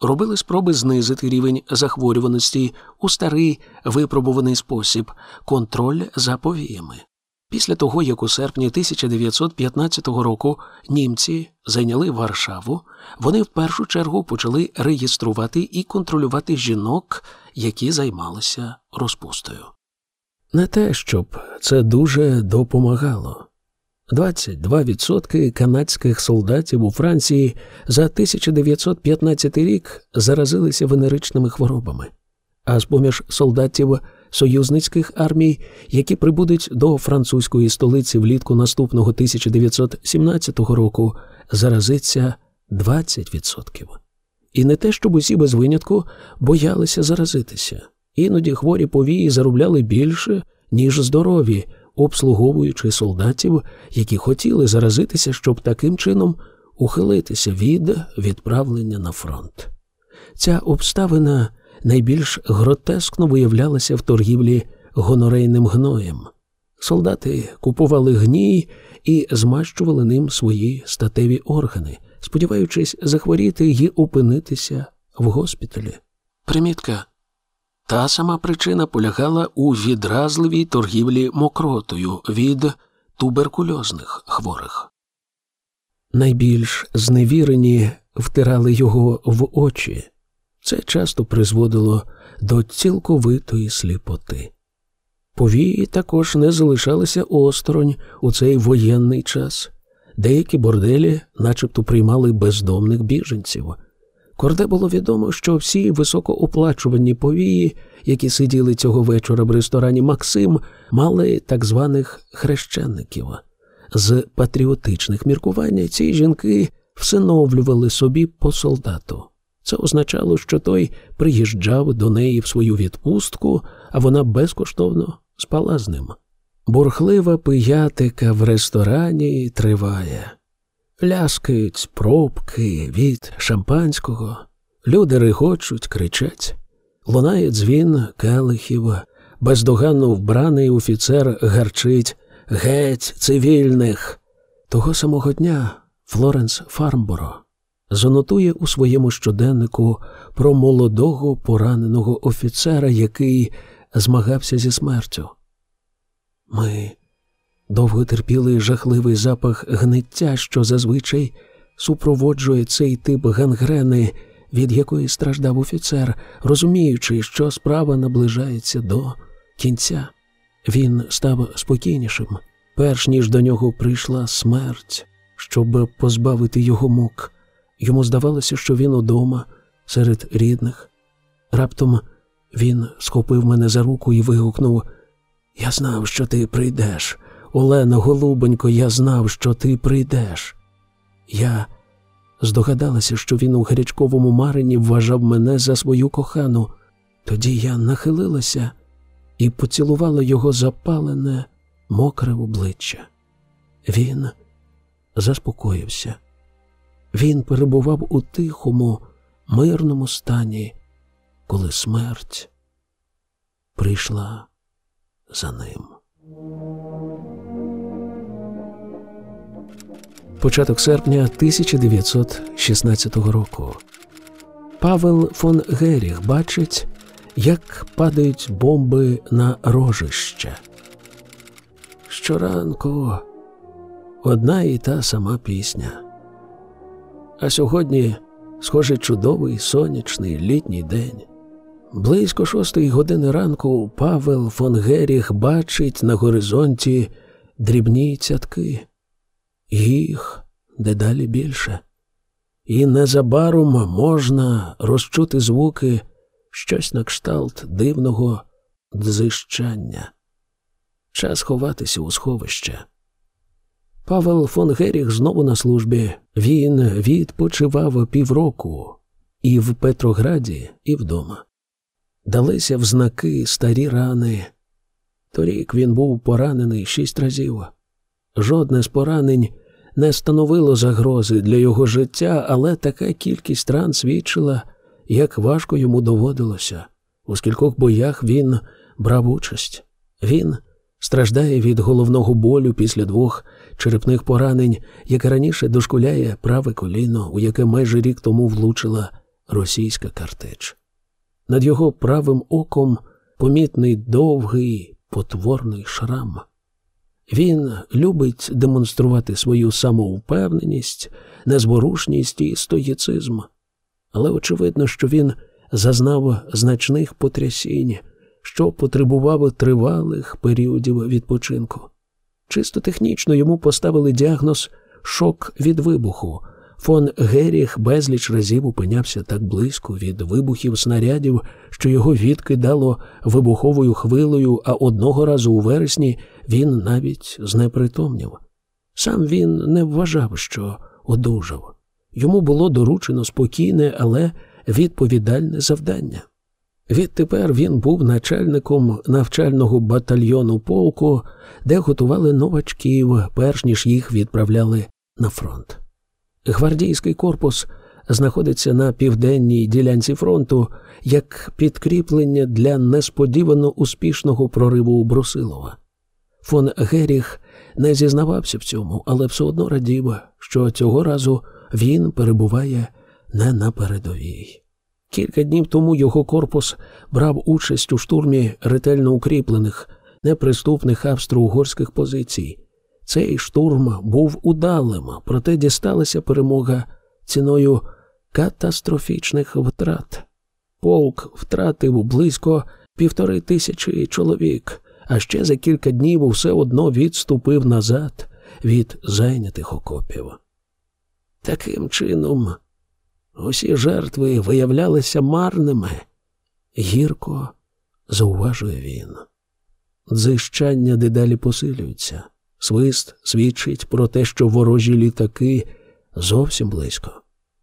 Робили спроби знизити рівень захворюваності у старий випробуваний спосіб контроль за повіями. Після того, як у серпні 1915 року німці зайняли Варшаву, вони в першу чергу почали реєструвати і контролювати жінок, які займалися розпустою. Не те, щоб це дуже допомагало. 22% канадських солдатів у Франції за 1915 рік заразилися венеричними хворобами, а з поміж солдатів союзницьких армій, які прибудуть до французької столиці влітку наступного 1917 року, заразиться 20%. І не те, щоб усі без винятку боялися заразитися. Іноді хворі повії заробляли більше, ніж здорові, обслуговуючи солдатів, які хотіли заразитися, щоб таким чином ухилитися від відправлення на фронт. Ця обставина найбільш гротескно виявлялася в торгівлі гонорейним гноєм. Солдати купували гній і змащували ним свої статеві органи, сподіваючись захворіти і опинитися в госпіталі. Примітка. Та сама причина полягала у відразливій торгівлі мокротою від туберкульозних хворих. Найбільш зневірені втирали його в очі. Це часто призводило до цілковитої сліпоти. Повії також не залишалися осторонь у цей воєнний час. Деякі борделі, начебто, приймали бездомних біженців. Корде було відомо, що всі високооплачувані повії, які сиділи цього вечора в ресторані Максим, мали так званих хрещенників. З патріотичних міркувань ці жінки всиновлювали собі по солдату. Це означало, що той приїжджав до неї в свою відпустку, а вона безкоштовно спала з ним. Бурхлива пиятика в ресторані триває. Ляскають пробки від шампанського, люди регочуть, кричать, лунає дзвін келихів, бездоганно вбраний офіцер гарчить геть цивільних. Того самого дня Флоренс Фармборо занотує у своєму щоденнику про молодого пораненого офіцера, який змагався зі смертю. Ми довго терпіли жахливий запах гниття, що зазвичай супроводжує цей тип гангрени, від якої страждав офіцер, розуміючи, що справа наближається до кінця. Він став спокійнішим, перш ніж до нього прийшла смерть, щоб позбавити його мук. Йому здавалося, що він удома, серед рідних. Раптом він схопив мене за руку і вигукнув Я знав, що ти прийдеш. Олена, голубонько, я знав, що ти прийдеш. Я здогадалася, що він у гарячковому марині вважав мене за свою кохану. Тоді я нахилилася і поцілувала його запалене, мокре обличчя. Він заспокоївся. Він перебував у тихому, мирному стані, коли смерть прийшла за ним. Початок серпня 1916 року. Павел фон Геріх бачить, як падають бомби на рожище. Щоранку одна і та сама пісня. А сьогодні, схоже, чудовий сонячний літній день. Близько шостої години ранку Павел фон Геріх бачить на горизонті дрібні цятки, їх дедалі більше, і незабаром можна розчути звуки щось на кшталт дивного дзищання. Час ховатися у сховище. Павел фон Геріх знову на службі. Він відпочивав півроку і в Петрограді, і вдома. Далися в знаки старі рани. Торік він був поранений шість разів. Жодне з поранень не становило загрози для його життя, але така кількість ран свідчила, як важко йому доводилося. У скількох боях він брав участь. Він страждає від головного болю після двох черепних поранень, яке раніше дошкуляє праве коліно, у яке майже рік тому влучила російська картеч. Над його правим оком помітний довгий потворний шрам. Він любить демонструвати свою самовпевненість, незворушність і стоїцизм, але очевидно, що він зазнав значних потрясінь, що потребував тривалих періодів відпочинку. Чисто технічно йому поставили діагноз шок від вибуху. Фон Геріх безліч разів опинявся так близько від вибухів снарядів, що його відкидало вибуховою хвилею, а одного разу у вересні він навіть знепритомнів. Сам він не вважав, що одужав. Йому було доручено спокійне, але відповідальне завдання. Відтепер він був начальником навчального батальйону полку, де готували новачків, перш ніж їх відправляли на фронт. Гвардійський корпус знаходиться на південній ділянці фронту як підкріплення для несподівано успішного прориву Брусилова. Фон Геріх не зізнавався в цьому, але все одно радів, що цього разу він перебуває не на передовій. Кілька днів тому його корпус брав участь у штурмі ретельно укріплених, неприступних австро-угорських позицій. Цей штурм був удалим, проте дісталася перемога ціною катастрофічних втрат. Полк втратив близько півтори тисячі чоловік, а ще за кілька днів все одно відступив назад від зайнятих окопів. Таким чином, усі жертви виявлялися марними, гірко зауважує він. Дзищання дедалі посилюється. Свист свідчить про те, що ворожі літаки зовсім близько.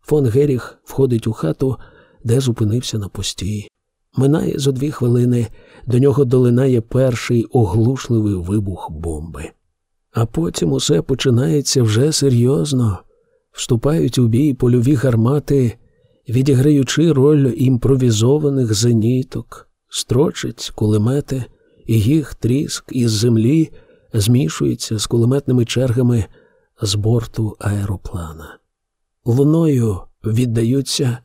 Фон Геріх входить у хату, де зупинився на пості. Минає зо дві хвилини, до нього долинає перший оглушливий вибух бомби. А потім усе починається вже серйозно. Вступають у бій польові гармати, відіграючи роль імпровізованих зеніток, строчать кулемети, і їх тріск із землі змішується з кулеметними чергами з борту аероплана. Луною віддаються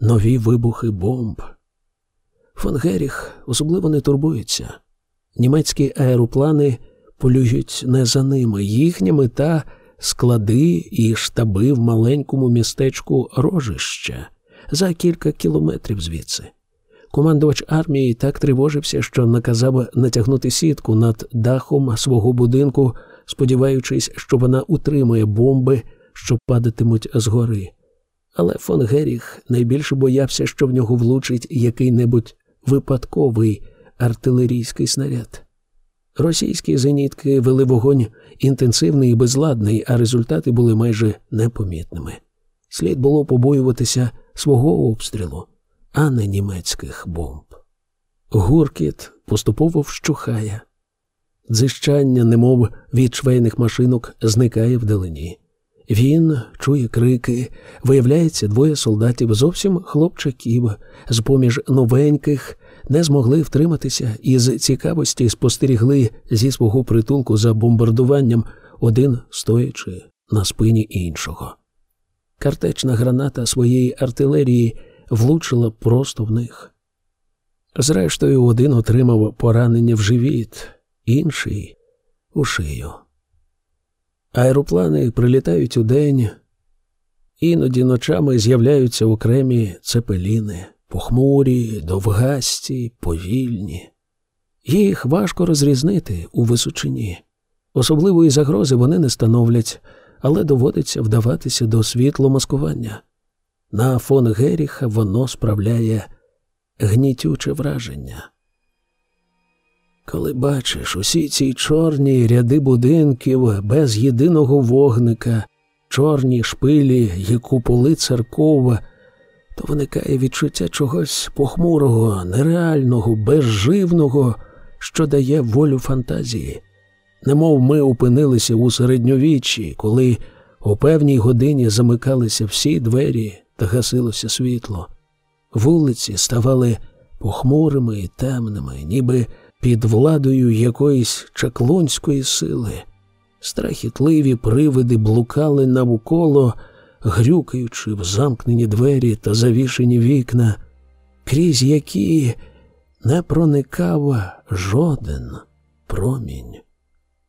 нові вибухи бомб. Фон Геріх особливо не турбується. Німецькі аероплани полюють не за ними. Їхня мета склади і штаби в маленькому містечку Рожище за кілька кілометрів звідси. Командувач армії так тривожився, що наказав натягнути сітку над дахом свого будинку, сподіваючись, що вона утримує бомби, що падатимуть згори. Але фон Геріх найбільше боявся, що в нього влучить який-небудь випадковий артилерійський снаряд. Російські зенітки вели вогонь інтенсивний і безладний, а результати були майже непомітними. Слід було побоюватися свого обстрілу, а не німецьких бомб. Гуркіт поступово вщухає. Дзищання, немов від швейних машинок, зникає вдалині. Він чує крики, виявляється, двоє солдатів, зовсім хлопчаків, з поміж новеньких, не змогли втриматися і з цікавості спостерігли зі свого притулку за бомбардуванням, один стоячи на спині іншого. Картечна граната своєї артилерії влучила просто в них. Зрештою, один отримав поранення в живіт, інший у шию. Аероплани прилітають у день, іноді ночами з'являються окремі цепеліни, похмурі, довгасті, повільні. Їх важко розрізнити у височині. Особливої загрози вони не становлять, але доводиться вдаватися до світломаскування. На фон Геріха воно справляє гнітюче враження. Коли бачиш усі ці чорні ряди будинків без єдиного вогника, чорні шпилі і куполи церков, то виникає відчуття чогось похмурого, нереального, безживного, що дає волю фантазії. Немов ми опинилися у середньовіччі, коли у певній годині замикалися всі двері та гасилося світло. Вулиці ставали похмурими і темними, ніби під владою якоїсь чаклунської сили. Страхітливі привиди блукали навколо, грюкаючи в замкнені двері та завішені вікна, крізь які не проникав жоден промінь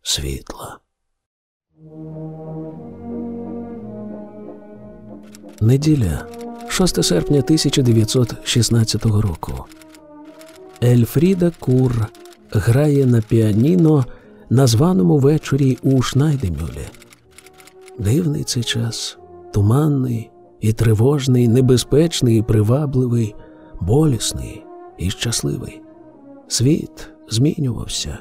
світла. Неділя 6 серпня 1916 року. Ельфріда Кур грає на піаніно на званому вечорі у Шнайдемюлі. Дивний цей час, туманний і тривожний, небезпечний і привабливий, болісний і щасливий. Світ змінювався,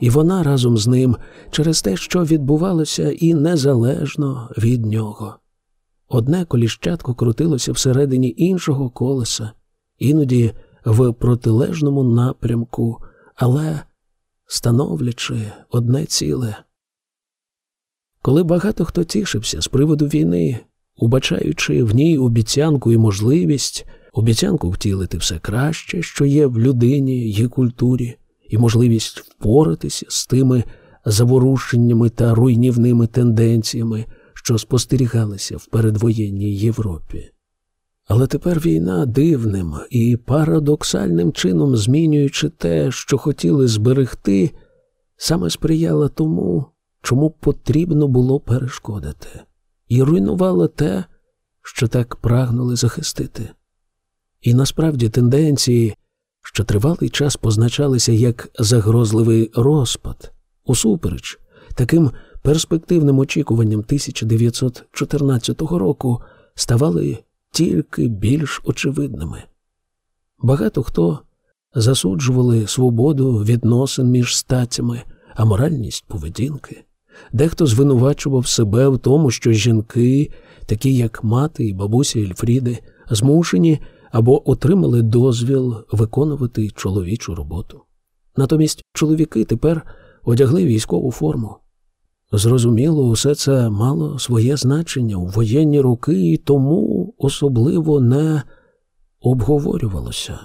і вона разом з ним через те, що відбувалося, і незалежно від нього. Одне коліщатко крутилося всередині іншого колеса, іноді в протилежному напрямку, але становлячи одне ціле. Коли багато хто тішився з приводу війни, убачаючи в ній обіцянку і можливість, обіцянку втілити все краще, що є в людині її культурі, і можливість впоратися з тими заворушеннями та руйнівними тенденціями, що спостерігалися в передвоєнній Європі. Але тепер війна дивним і парадоксальним чином змінюючи те, що хотіли зберегти, саме сприяла тому, чому потрібно було перешкодити, і руйнувала те, що так прагнули захистити. І насправді тенденції, що тривалий час позначалися як загрозливий розпад, усупереч таким перспективним очікуванням 1914 року, ставали тільки більш очевидними. Багато хто засуджували свободу відносин між статтями, а моральність поведінки. Дехто звинувачував себе в тому, що жінки, такі як мати і бабуся Ельфріди, змушені або отримали дозвіл виконувати чоловічу роботу. Натомість чоловіки тепер одягли військову форму. Зрозуміло, усе це мало своє значення у воєнні роки і тому особливо не обговорювалося.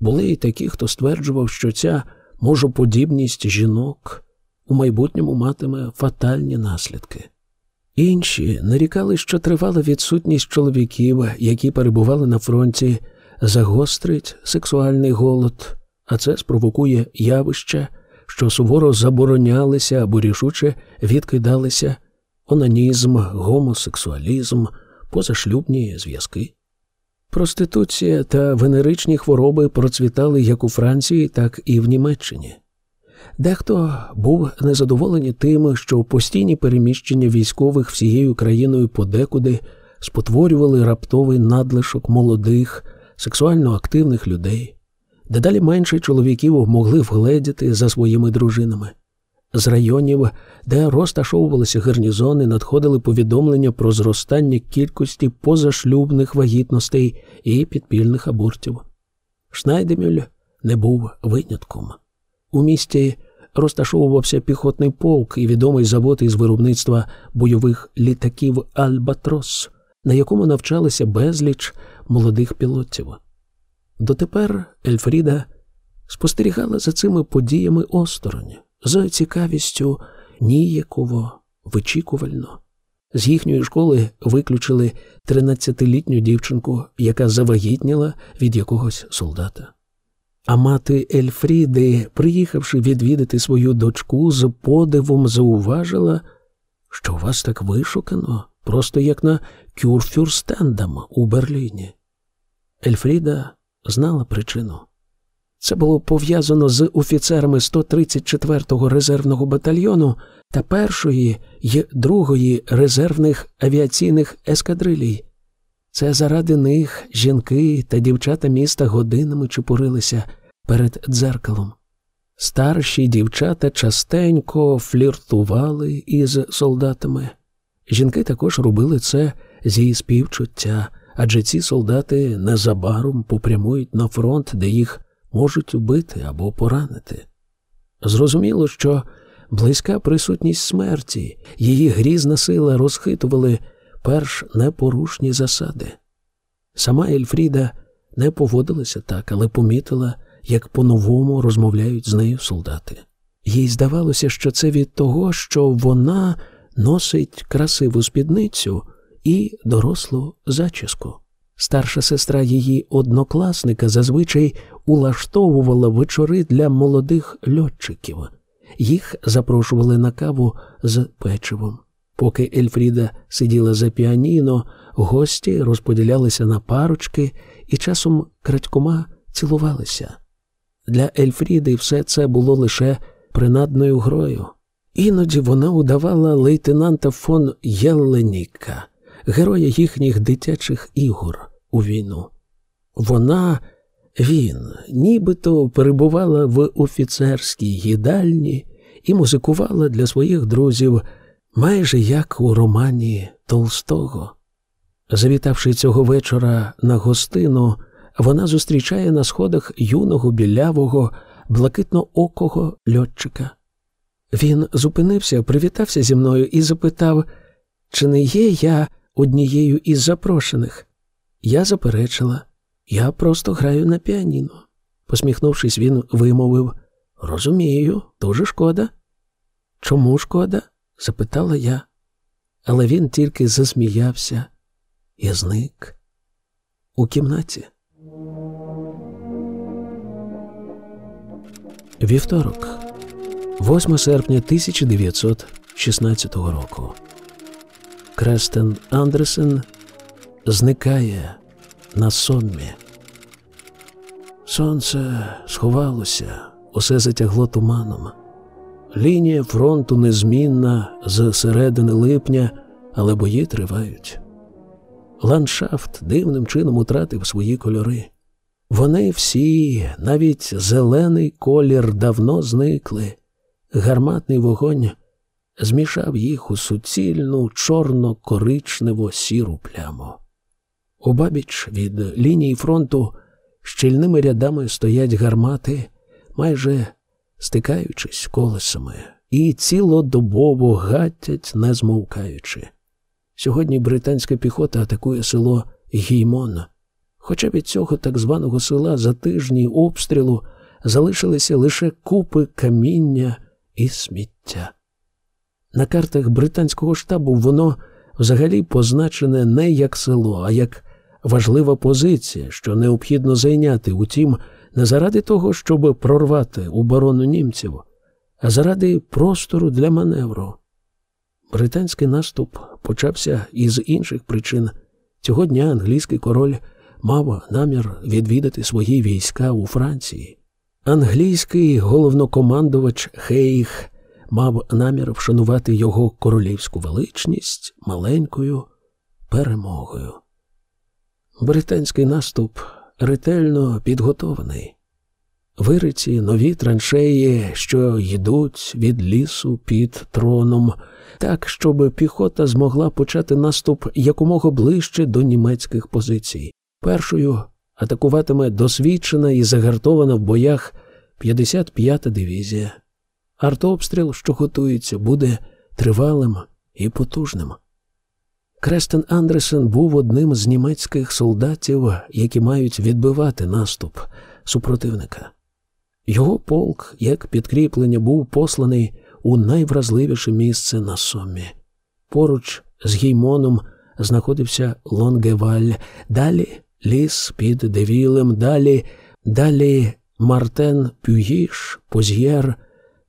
Були й такі, хто стверджував, що ця можоподібність жінок у майбутньому матиме фатальні наслідки. Інші нарікали, що тривала відсутність чоловіків, які перебували на фронті, загострить сексуальний голод, а це спровокує явища, що суворо заборонялися або рішуче відкидалися онанізм, гомосексуалізм, позашлюбні зв'язки. Проституція та венеричні хвороби процвітали як у Франції, так і в Німеччині. Дехто був незадоволений тим, що постійні переміщення військових всією країною подекуди спотворювали раптовий надлишок молодих, сексуально активних людей, дедалі менше чоловіків могли вгледіти за своїми дружинами. З районів, де розташовувалися гарнізони, надходили повідомлення про зростання кількості позашлюбних вагітностей і підпільних абортів. Шнайдемюль не був винятком. У місті розташовувався піхотний полк і відомий завод із виробництва бойових літаків Альбатрос, на якому навчалися безліч молодих пілотів. Дотепер Ельфріда спостерігала за цими подіями осторонь, з цікавістю ніяково, вичікувально. З їхньої школи виключили 13-літню дівчинку, яка завагітніла від якогось солдата. А мати Ельфріди, приїхавши відвідати свою дочку, з подивом зауважила, що вас так вишукано, просто як на кюрфюрстендам у Берліні. Ельфріда знала причину. Це було пов'язано з офіцерами 134-го резервного батальйону та першої й другої резервних авіаційних ескадрилій. Це заради них жінки та дівчата міста годинами чепурилися перед дзеркалом. Старші дівчата частенько фліртували із солдатами. Жінки також робили це зі співчуття, адже ці солдати незабаром попрямують на фронт, де їх можуть убити або поранити. Зрозуміло, що близька присутність смерті, її грізна сила розхитували перш непорушні засади. Сама Ельфріда не поводилася так, але помітила, як по-новому розмовляють з нею солдати. Їй здавалося, що це від того, що вона носить красиву спідницю і дорослу зачіску. Старша сестра її однокласника зазвичай улаштовувала вечори для молодих льотчиків. Їх запрошували на каву з печивом. Поки Ельфріда сиділа за піаніно, гості розподілялися на парочки і часом крадькома цілувалися. Для Ельфріди все це було лише принадною грою. Іноді вона удавала лейтенанта фон Єлленіка, героя їхніх дитячих ігор у війну. Вона, він, нібито перебувала в офіцерській їдальні і музикувала для своїх друзів майже як у романі Толстого. Завітавши цього вечора на гостину, вона зустрічає на сходах юного білявого, блакитно-окого льотчика. Він зупинився, привітався зі мною і запитав, чи не є я однією із запрошених. Я заперечила, я просто граю на піаніно. Посміхнувшись, він вимовив Розумію, дуже шкода. Чому шкода? Запитала я. Але він тільки засміявся і зник у кімнаті. Вівторок, 8 серпня 1916 року. Крестен Андресен зникає на сонмі. Сонце сховалося, усе затягло туманом. Лінія фронту незмінна з середини липня, але бої тривають. Ландшафт дивним чином утратив свої кольори. Вони всі, навіть зелений колір, давно зникли. Гарматний вогонь змішав їх у суцільну чорно-коричнево сіру пляму. Обабіч від лінії фронту щільними рядами стоять гармати, майже стикаючись колесами, і цілодобово гатять, не змовкаючи. Сьогодні британська піхота атакує село Гіймон. Хоча від цього так званого села за тижні обстрілу залишилися лише купи каміння і сміття. На картах британського штабу воно взагалі позначене не як село, а як важлива позиція, що необхідно зайняти, утім, не заради того, щоб прорвати оборону німців, а заради простору для маневру. Британський наступ почався із інших причин. Цього дня англійський король мав намір відвідати свої війська у Франції. Англійський головнокомандувач Хейх мав намір вшанувати його королівську величність маленькою перемогою. Британський наступ ретельно підготований. Вириті нові траншеї, що йдуть від лісу під троном, так, щоб піхота змогла почати наступ якомога ближче до німецьких позицій. Першою атакуватиме досвідчена і загартована в боях 55-та дивізія. Артобстріл, що готується, буде тривалим і потужним. Крестен Андресен був одним з німецьких солдатів, які мають відбивати наступ супротивника. Його полк, як підкріплення, був посланий у найвразливіше місце на Сомі. Поруч з Гіймоном знаходився Лонгеваль, далі ліс під Девілем, далі, далі Мартен Пюїш, Поз'єр,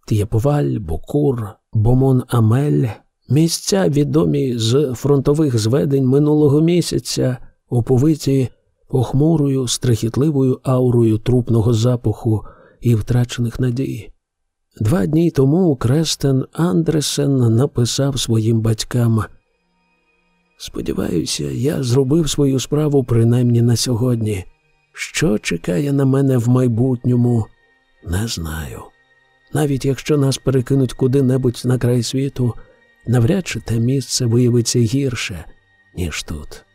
Т'єповаль, Бокур, Бомон Амель, місця відомі з фронтових зведень минулого місяця, оповиті похмурою, страхітливою аурою трупного запаху і втрачених надій. Два дні тому Крестен Андресен написав своїм батькам. Сподіваюся, я зробив свою справу принаймні на сьогодні. Що чекає на мене в майбутньому, не знаю. Навіть якщо нас перекинуть куди-небудь на край світу, навряд чи те місце виявиться гірше, ніж тут.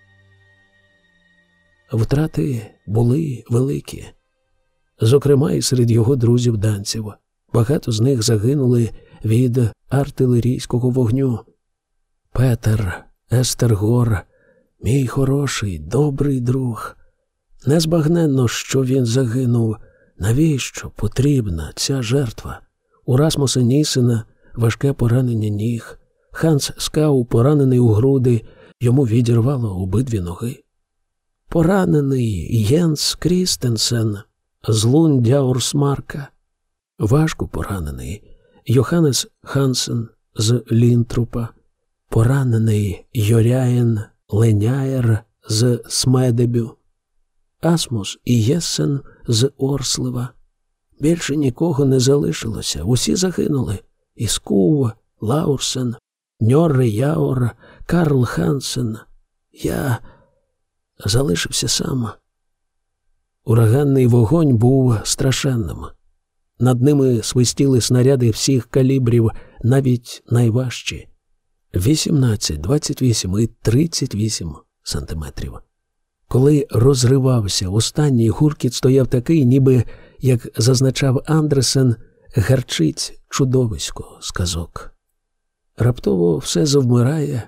Втрати були великі, зокрема, і серед його друзів данців. Багато з них загинули від артилерійського вогню. Петер Естергор, мій хороший, добрий друг. Незбагненно, що він загинув, навіщо потрібна ця жертва? У Расмуса Нісена важке поранення ніг, Ханс Скау, поранений у груди, йому відірвало обидві ноги. Поранений Єнс Крістенсен з Лундяурсмарка, важко поранений Йоханнес Хансен з Лінтрупа поранений Йоряєн Леняєр з Смедебю, Асмус і Єссен з Орслива. Більше нікого не залишилося. Усі загинули. Іскув, Лаурсен, Ньорре Яор, Карл Хансен. Я залишився сам. Ураганний вогонь був страшенним. Над ними свистіли снаряди всіх калібрів, навіть найважчі. 18, 28 і 38 сантиметрів. Коли розривався останній гуркіт стояв такий, ніби, як зазначав Андресен, гарчить чудовисько сказок. Раптово все завмирає,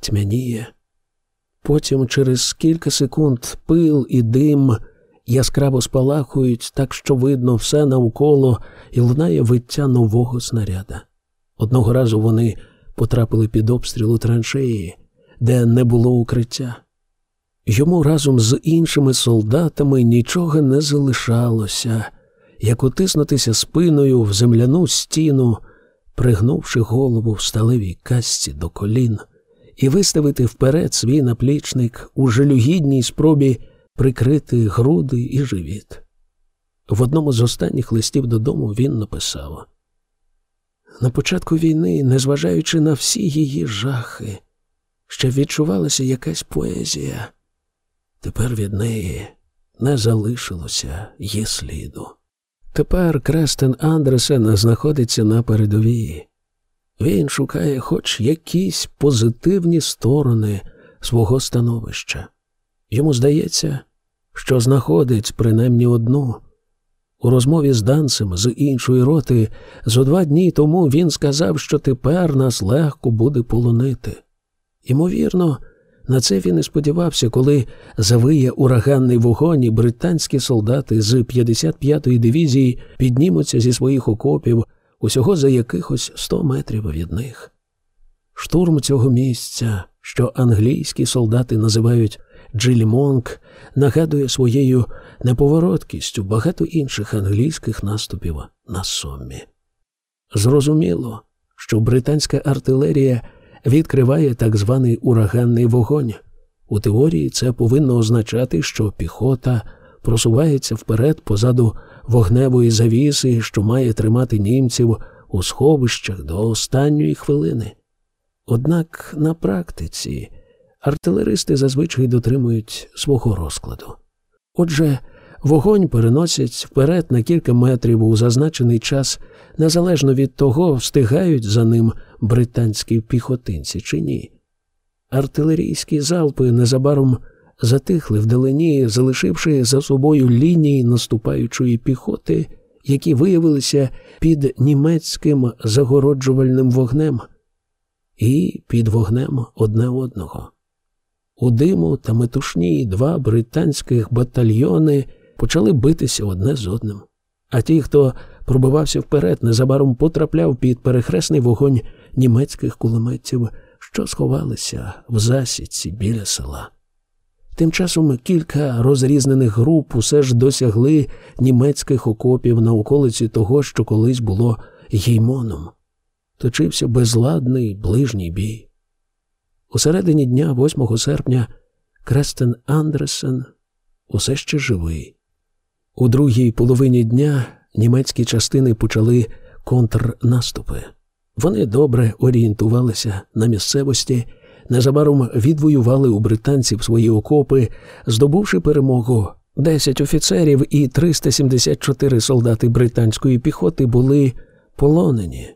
тьмяніє. Потім через кілька секунд пил і дим яскраво спалахують, так що видно все навколо і лунає виття нового снаряда. Одного разу вони потрапили під обстріл у траншеї, де не було укриття. Йому разом з іншими солдатами нічого не залишалося, як утиснутися спиною в земляну стіну, пригнувши голову в сталевій касці до колін, і виставити вперед свій наплічник у жалюгідній спробі прикрити груди і живіт. В одному з останніх листів додому він написав на початку війни, незважаючи на всі її жахи, ще відчувалася якась поезія. Тепер від неї не залишилося її сліду. Тепер Крестен Андресен знаходиться на передовій. Він шукає хоч якісь позитивні сторони свого становища. Йому здається, що знаходить принаймні одну. У розмові з данцем з іншої роти зо два дні тому він сказав, що тепер нас легко буде полонити. Ймовірно, на це він і сподівався, коли завиє ураганний вогонь і британські солдати з 55-ї дивізії піднімуться зі своїх окопів усього за якихось 100 метрів від них. Штурм цього місця, що англійські солдати називають Джилімонг, нагадує своєю неповороткістю багато інших англійських наступів на Соммі. Зрозуміло, що британська артилерія відкриває так званий ураганний вогонь. У теорії це повинно означати, що піхота просувається вперед позаду вогневої завіси, що має тримати німців у сховищах до останньої хвилини. Однак на практиці артилеристи зазвичай дотримують свого розкладу. Отже, вогонь переносять вперед на кілька метрів у зазначений час, незалежно від того, встигають за ним британські піхотинці чи ні. Артилерійські залпи незабаром затихли вдалині, залишивши за собою лінії наступаючої піхоти, які виявилися під німецьким загороджувальним вогнем і під вогнем одне одного. У диму та метушні два британських батальйони почали битися одне з одним. А ті, хто пробивався вперед, незабаром потрапляв під перехресний вогонь німецьких кулеметів, що сховалися в засідці біля села. Тим часом кілька розрізнених груп усе ж досягли німецьких окопів на околиці того, що колись було геймоном. Точився безладний ближній бій. У середині дня, 8 серпня, Крестен Андресен усе ще живий. У другій половині дня німецькі частини почали контрнаступи. Вони добре орієнтувалися на місцевості, незабаром відвоювали у британців свої окопи, здобувши перемогу. Десять офіцерів і 374 солдати британської піхоти були полонені.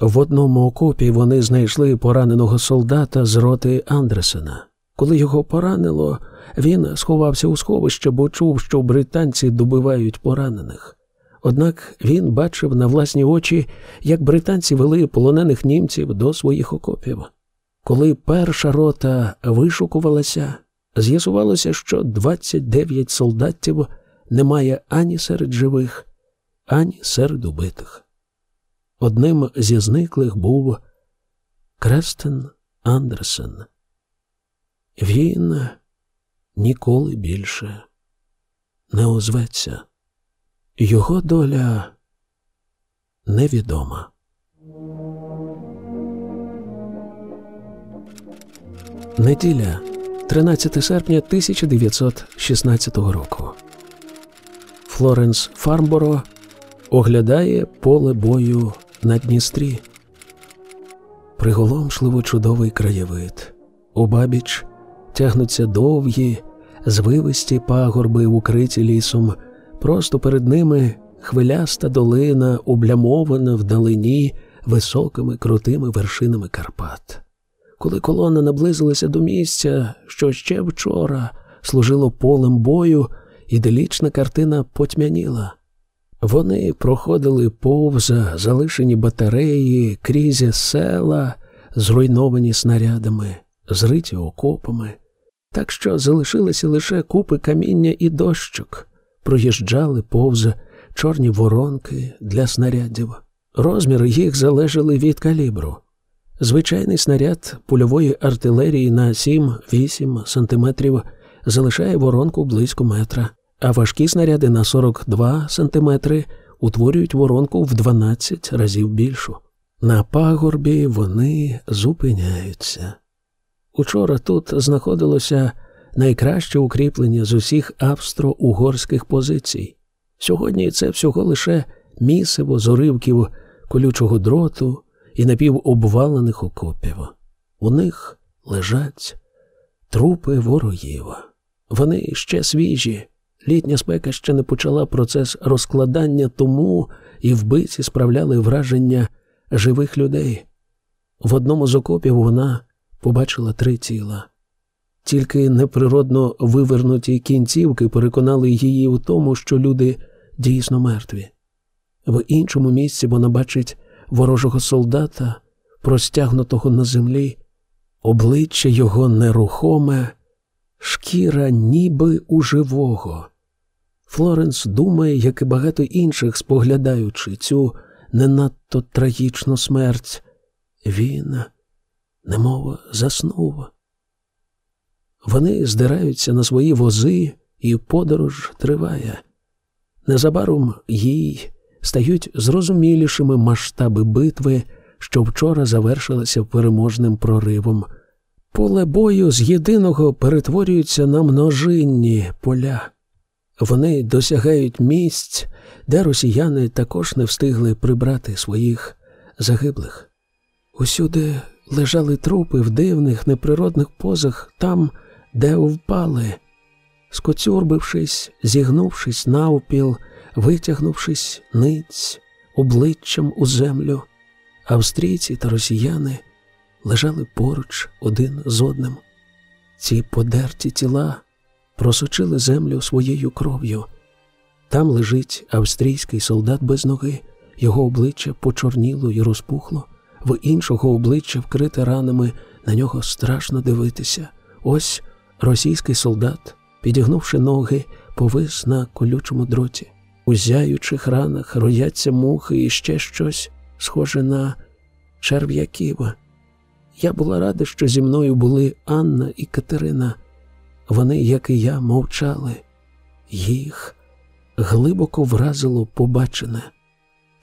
В одному окопі вони знайшли пораненого солдата з роти Андресена. Коли його поранило, він сховався у сховище, бо чув, що британці добивають поранених. Однак він бачив на власні очі, як британці вели полонених німців до своїх окопів. Коли перша рота вишукувалася, з'ясувалося, що 29 солдатів немає ані серед живих, ані серед убитих. Одним зі зниклих був Крестен Андерсен. Він ніколи більше не озветься. Його доля невідома. Неділя 13 серпня 1916 року. Флоренс Фармборо оглядає поле бою на Дністрі. Приголомшливо чудовий краєвид. Обабіч тягнуться довгі, звивисті пагорби, укриті лісом. Просто перед ними хвиляста долина, облямована вдалині високими крутими вершинами Карпат. Коли колона наблизилася до місця, що ще вчора служило полем бою, іделічна картина потьмяніла. Вони проходили повз залишені батареї, крізь села, зруйновані снарядами, зриті окопами, так що залишилися лише купи каміння і дощок, проїжджали повз чорні воронки для снарядів. Розміри їх залежали від калібру. Звичайний снаряд польової артилерії на 7-8 см залишає воронку близько метра а важкі снаряди на 42 см утворюють воронку в 12 разів більшу. На пагорбі вони зупиняються. Учора тут знаходилося найкраще укріплення з усіх австро-угорських позицій. Сьогодні це всього лише місиво з уривків колючого дроту і напівобвалених окопів. У них лежать трупи ворогів. Вони ще свіжі, Літня спека ще не почала процес розкладання, тому і вбивці справляли враження живих людей. В одному з окопів вона побачила три тіла. Тільки неприродно вивернуті кінцівки переконали її у тому, що люди дійсно мертві. В іншому місці вона бачить ворожого солдата, простягнутого на землі, обличчя його нерухоме, шкіра ніби у живого. Флоренс думає, як і багато інших, споглядаючи цю не надто трагічну смерть. Він, немов заснув. Вони здираються на свої вози, і подорож триває. Незабаром їй стають зрозумілішими масштаби битви, що вчора завершилася переможним проривом. Поле бою з єдиного перетворюється на множинні поля. Вони досягають місць, де росіяни також не встигли прибрати своїх загиблих. Усюди лежали трупи в дивних неприродних позах там, де впали, скоцюрбившись, зігнувшись навпіл, витягнувшись ниць, обличчям у землю, австрійці та росіяни лежали поруч один з одним. Ці подерті тіла просочили землю своєю кров'ю. Там лежить австрійський солдат без ноги, його обличчя почорніло і розпухло, в іншого обличчя вкрите ранами, на нього страшно дивитися. Ось російський солдат, підігнувши ноги, повис на колючому дроті. У зяючих ранах рояться мухи і ще щось схоже на черв'яків. Я була рада, що зі мною були Анна і Катерина. Вони, як і я, мовчали. Їх глибоко вразило побачене.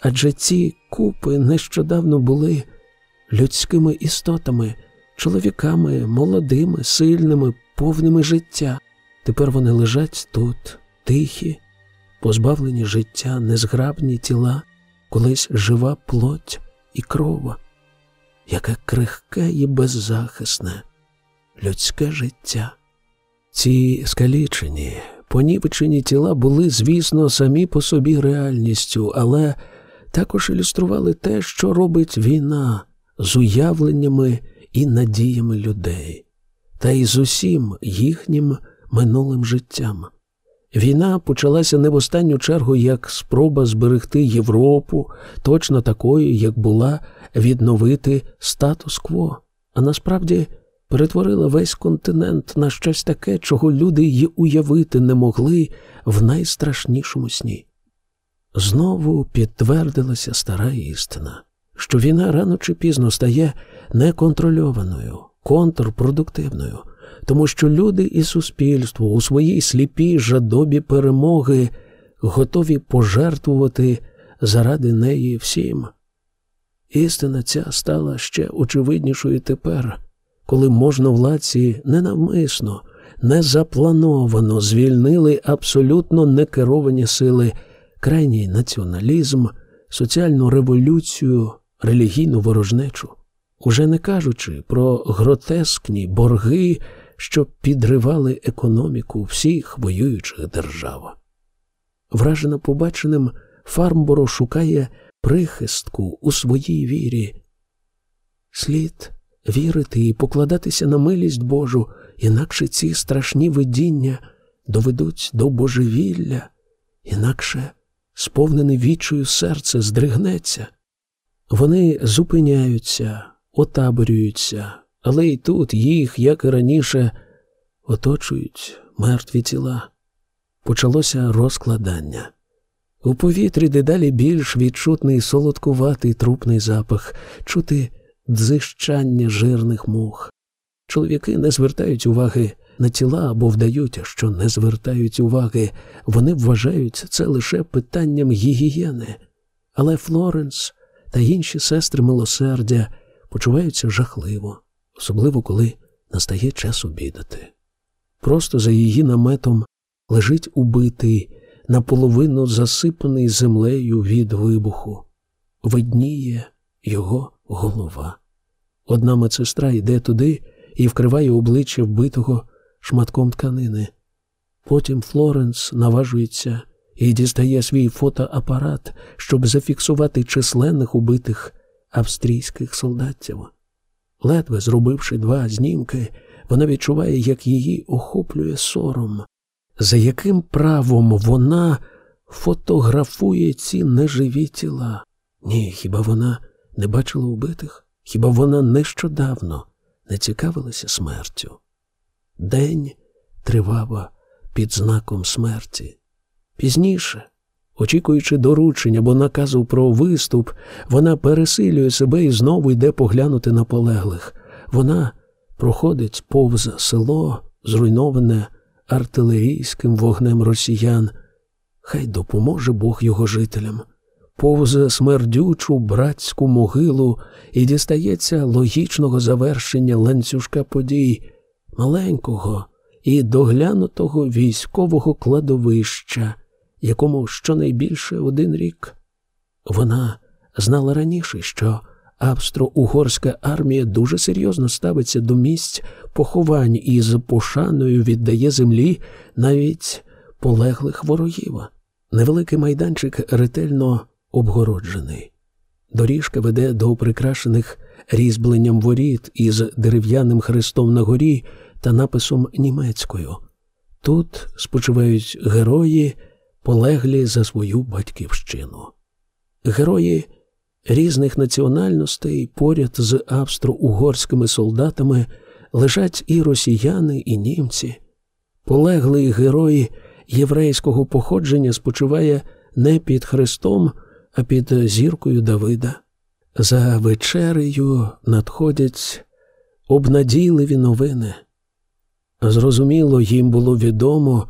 Адже ці купи нещодавно були людськими істотами, чоловіками, молодими, сильними, повними життя. Тепер вони лежать тут, тихі, позбавлені життя, незграбні тіла, колись жива плоть і крова, яке крихке і беззахисне людське життя. Ці скалічені, понівечені тіла були, звісно, самі по собі реальністю, але також ілюстрували те, що робить війна з уявленнями і надіями людей, та й з усім їхнім минулим життям. Війна почалася не в останню чергу як спроба зберегти Європу, точно такою, як була відновити статус-кво, а насправді перетворила весь континент на щось таке, чого люди й уявити не могли в найстрашнішому сні. Знову підтвердилася стара істина, що війна рано чи пізно стає неконтрольованою, контрпродуктивною, тому що люди і суспільство у своїй сліпій жадобі перемоги готові пожертвувати заради неї всім. Істина ця стала ще очевиднішою тепер, коли можновладці ненавмисно, незаплановано звільнили абсолютно некеровані сили, крайній націоналізм, соціальну революцію, релігійну ворожнечу, уже не кажучи про гротескні борги, що підривали економіку всіх воюючих держав. Вражена побаченим, Фармборо шукає прихистку у своїй вірі. Слід вірити і покладатися на милість Божу, інакше ці страшні видіння доведуть до божевілля, інакше сповнене вічою серце здригнеться. Вони зупиняються, отаборюються, але й тут їх, як і раніше, оточують мертві тіла. Почалося розкладання. У повітрі дедалі більш відчутний солодкуватий трупний запах, чути дзищання жирних мух. Чоловіки не звертають уваги на тіла або вдають, що не звертають уваги, вони вважають це лише питанням гігієни. Але Флоренс та інші сестри милосердя почуваються жахливо, особливо коли настає час обідати. Просто за її наметом лежить убитий, наполовину засипаний землею від вибуху, видніє його голова. Одна медсестра йде туди і вкриває обличчя вбитого шматком тканини. Потім Флоренс наважується і дістає свій фотоапарат, щоб зафіксувати численних убитих австрійських солдатів. Ледве зробивши два знімки, Вона відчуває, як її охоплює сором, за яким правом вона фотографує ці неживі тіла. Ні, хіба вона не бачила вбитих? Хіба вона нещодавно не цікавилася смертю? День тривав під знаком смерті. Пізніше, очікуючи доручення або наказу про виступ, вона пересилює себе і знову йде поглянути на полеглих. Вона проходить повз село, зруйноване артилерійським вогнем росіян. Хай допоможе Бог його жителям, повз смердючу братську могилу і дістається логічного завершення ланцюжка подій, маленького і доглянутого військового кладовища, якому щонайбільше один рік. Вона знала раніше, що австро-угорська армія дуже серйозно ставиться до місць поховань і з пошаною віддає землі навіть полеглих ворогів. Невеликий майданчик ретельно обгороджений. Доріжка веде до прикрашених різьбленням воріт із дерев'яним хрестом на горі та написом німецькою. Тут спочивають герої, полеглі за свою батьківщину. Герої різних національностей поряд з австро-угорськими солдатами лежать і росіяни, і німці. Полеглий герой єврейського походження спочиває не під хрестом, а під зіркою Давида. За вечерею надходять обнадійливі новини. Зрозуміло, їм було відомо,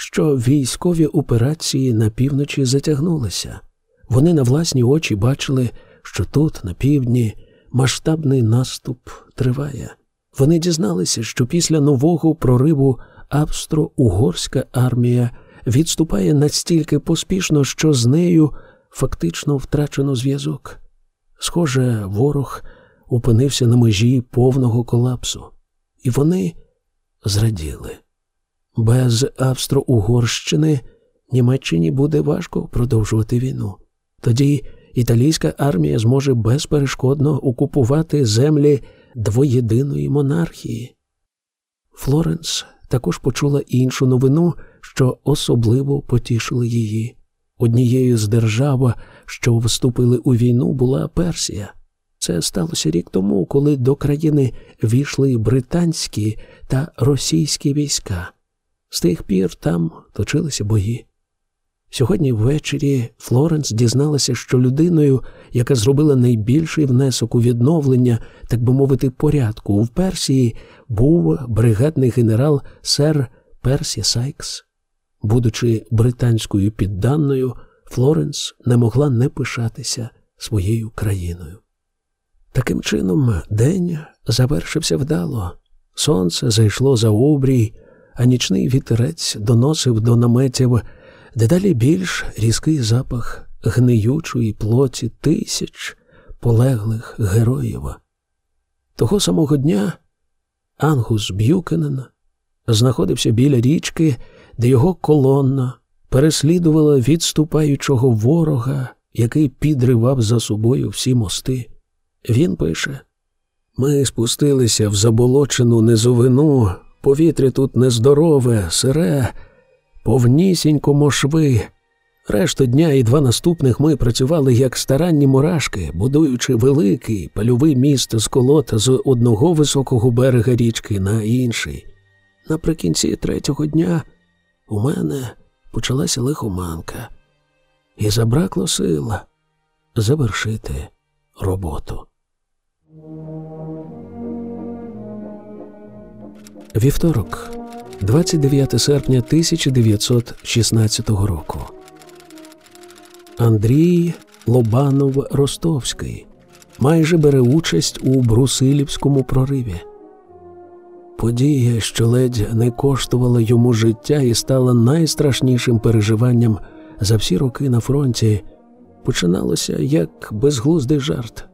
що військові операції на півночі затягнулися. Вони на власні очі бачили, що тут, на півдні, масштабний наступ триває. Вони дізналися, що після нового прориву австро-угорська армія відступає настільки поспішно, що з нею фактично втрачено зв'язок. Схоже, ворог опинився на межі повного колапсу, і вони зраділи. Без Австро-Угорщини Німеччині буде важко продовжувати війну. Тоді італійська армія зможе безперешкодно окупувати землі двоєдиної монархії. Флоренс також почула іншу новину, що особливо потішила її. Однією з держав, що вступили у війну, була Персія. Це сталося рік тому, коли до країни війшли британські та російські війська. З тих пір там точилися бої. Сьогодні ввечері Флоренс дізналася, що людиною, яка зробила найбільший внесок у відновлення, так би мовити, порядку в Персії, був бригадний генерал сер Персі Сайкс. Будучи британською підданною, Флоренс не могла не пишатися своєю країною. Таким чином, день завершився вдало. Сонце зайшло за обрій, а нічний вітерець доносив до наметів дедалі більш різкий запах гниючої плоті тисяч полеглих героїв. Того самого дня Ангус Б'юкенен знаходився біля річки, де його колонна переслідувала відступаючого ворога, який підривав за собою всі мости. Він пише: Ми спустилися в заболочену низовину, повітря тут нездорове, сире, повнісінько мошви. Решту дня і два наступних ми працювали як старанні мурашки, будуючи великий пальовий міст з колод з одного високого берега річки на інший. Наприкінці третього дня у мене почалася лихоманка, і забракло сила завершити роботу. Вівторок, 29 серпня 1916 року. Андрій Лобанов Ростовський майже бере участь у Брусилівському прориві. Подія, що ледь не коштувала йому життя і стала найстрашнішим переживанням за всі роки на фронті, починалося як безглуздий жарт.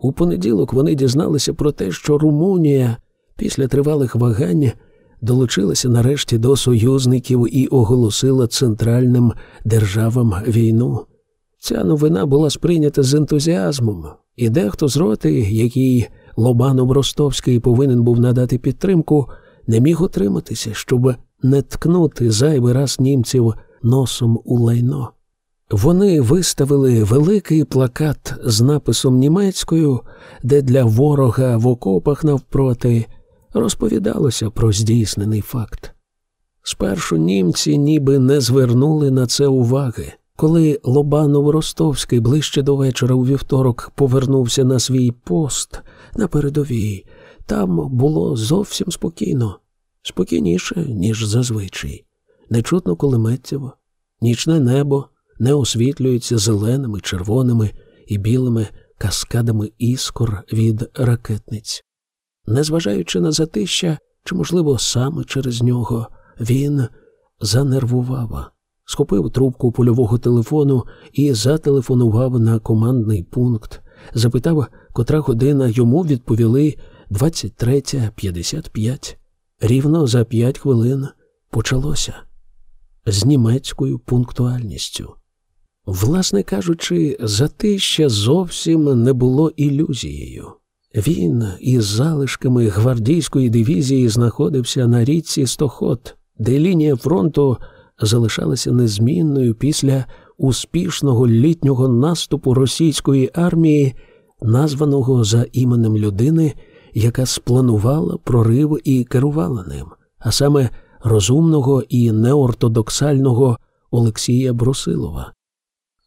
У понеділок вони дізналися про те, що Румунія після тривалих вагань долучилася нарешті до союзників і оголосила центральним державам війну. Ця новина була сприйнята з ентузіазмом, і дехто з роти, який Лобанов Ростовський повинен був надати підтримку, не міг утриматися, щоб не ткнути зайвий раз німців носом у лайно. Вони виставили великий плакат з написом німецькою, де для ворога в окопах навпроти розповідалося про здійснений факт. Спершу німці ніби не звернули на це уваги. Коли Лобанов Ростовський ближче до вечора у вівторок повернувся на свій пост на передовій, там було зовсім спокійно, спокійніше, ніж зазвичай. Не чутно нічне небо не освітлюється зеленими, червоними і білими каскадами іскор від ракетниць. Незважаючи на затища, чи, можливо, саме через нього, він занервував, схопив трубку польового телефону і зателефонував на командний пункт, запитав, котра година йому відповіли 23.55. Рівно за п'ять хвилин почалося з німецькою пунктуальністю. Власне кажучи, затища зовсім не було ілюзією. Він із залишками гвардійської дивізії знаходився на річці Стохот, де лінія фронту залишалася незмінною після успішного літнього наступу російської армії, названого за іменем людини, яка спланувала прорив і керувала ним, а саме розумного і неортодоксального Олексія Брусилова.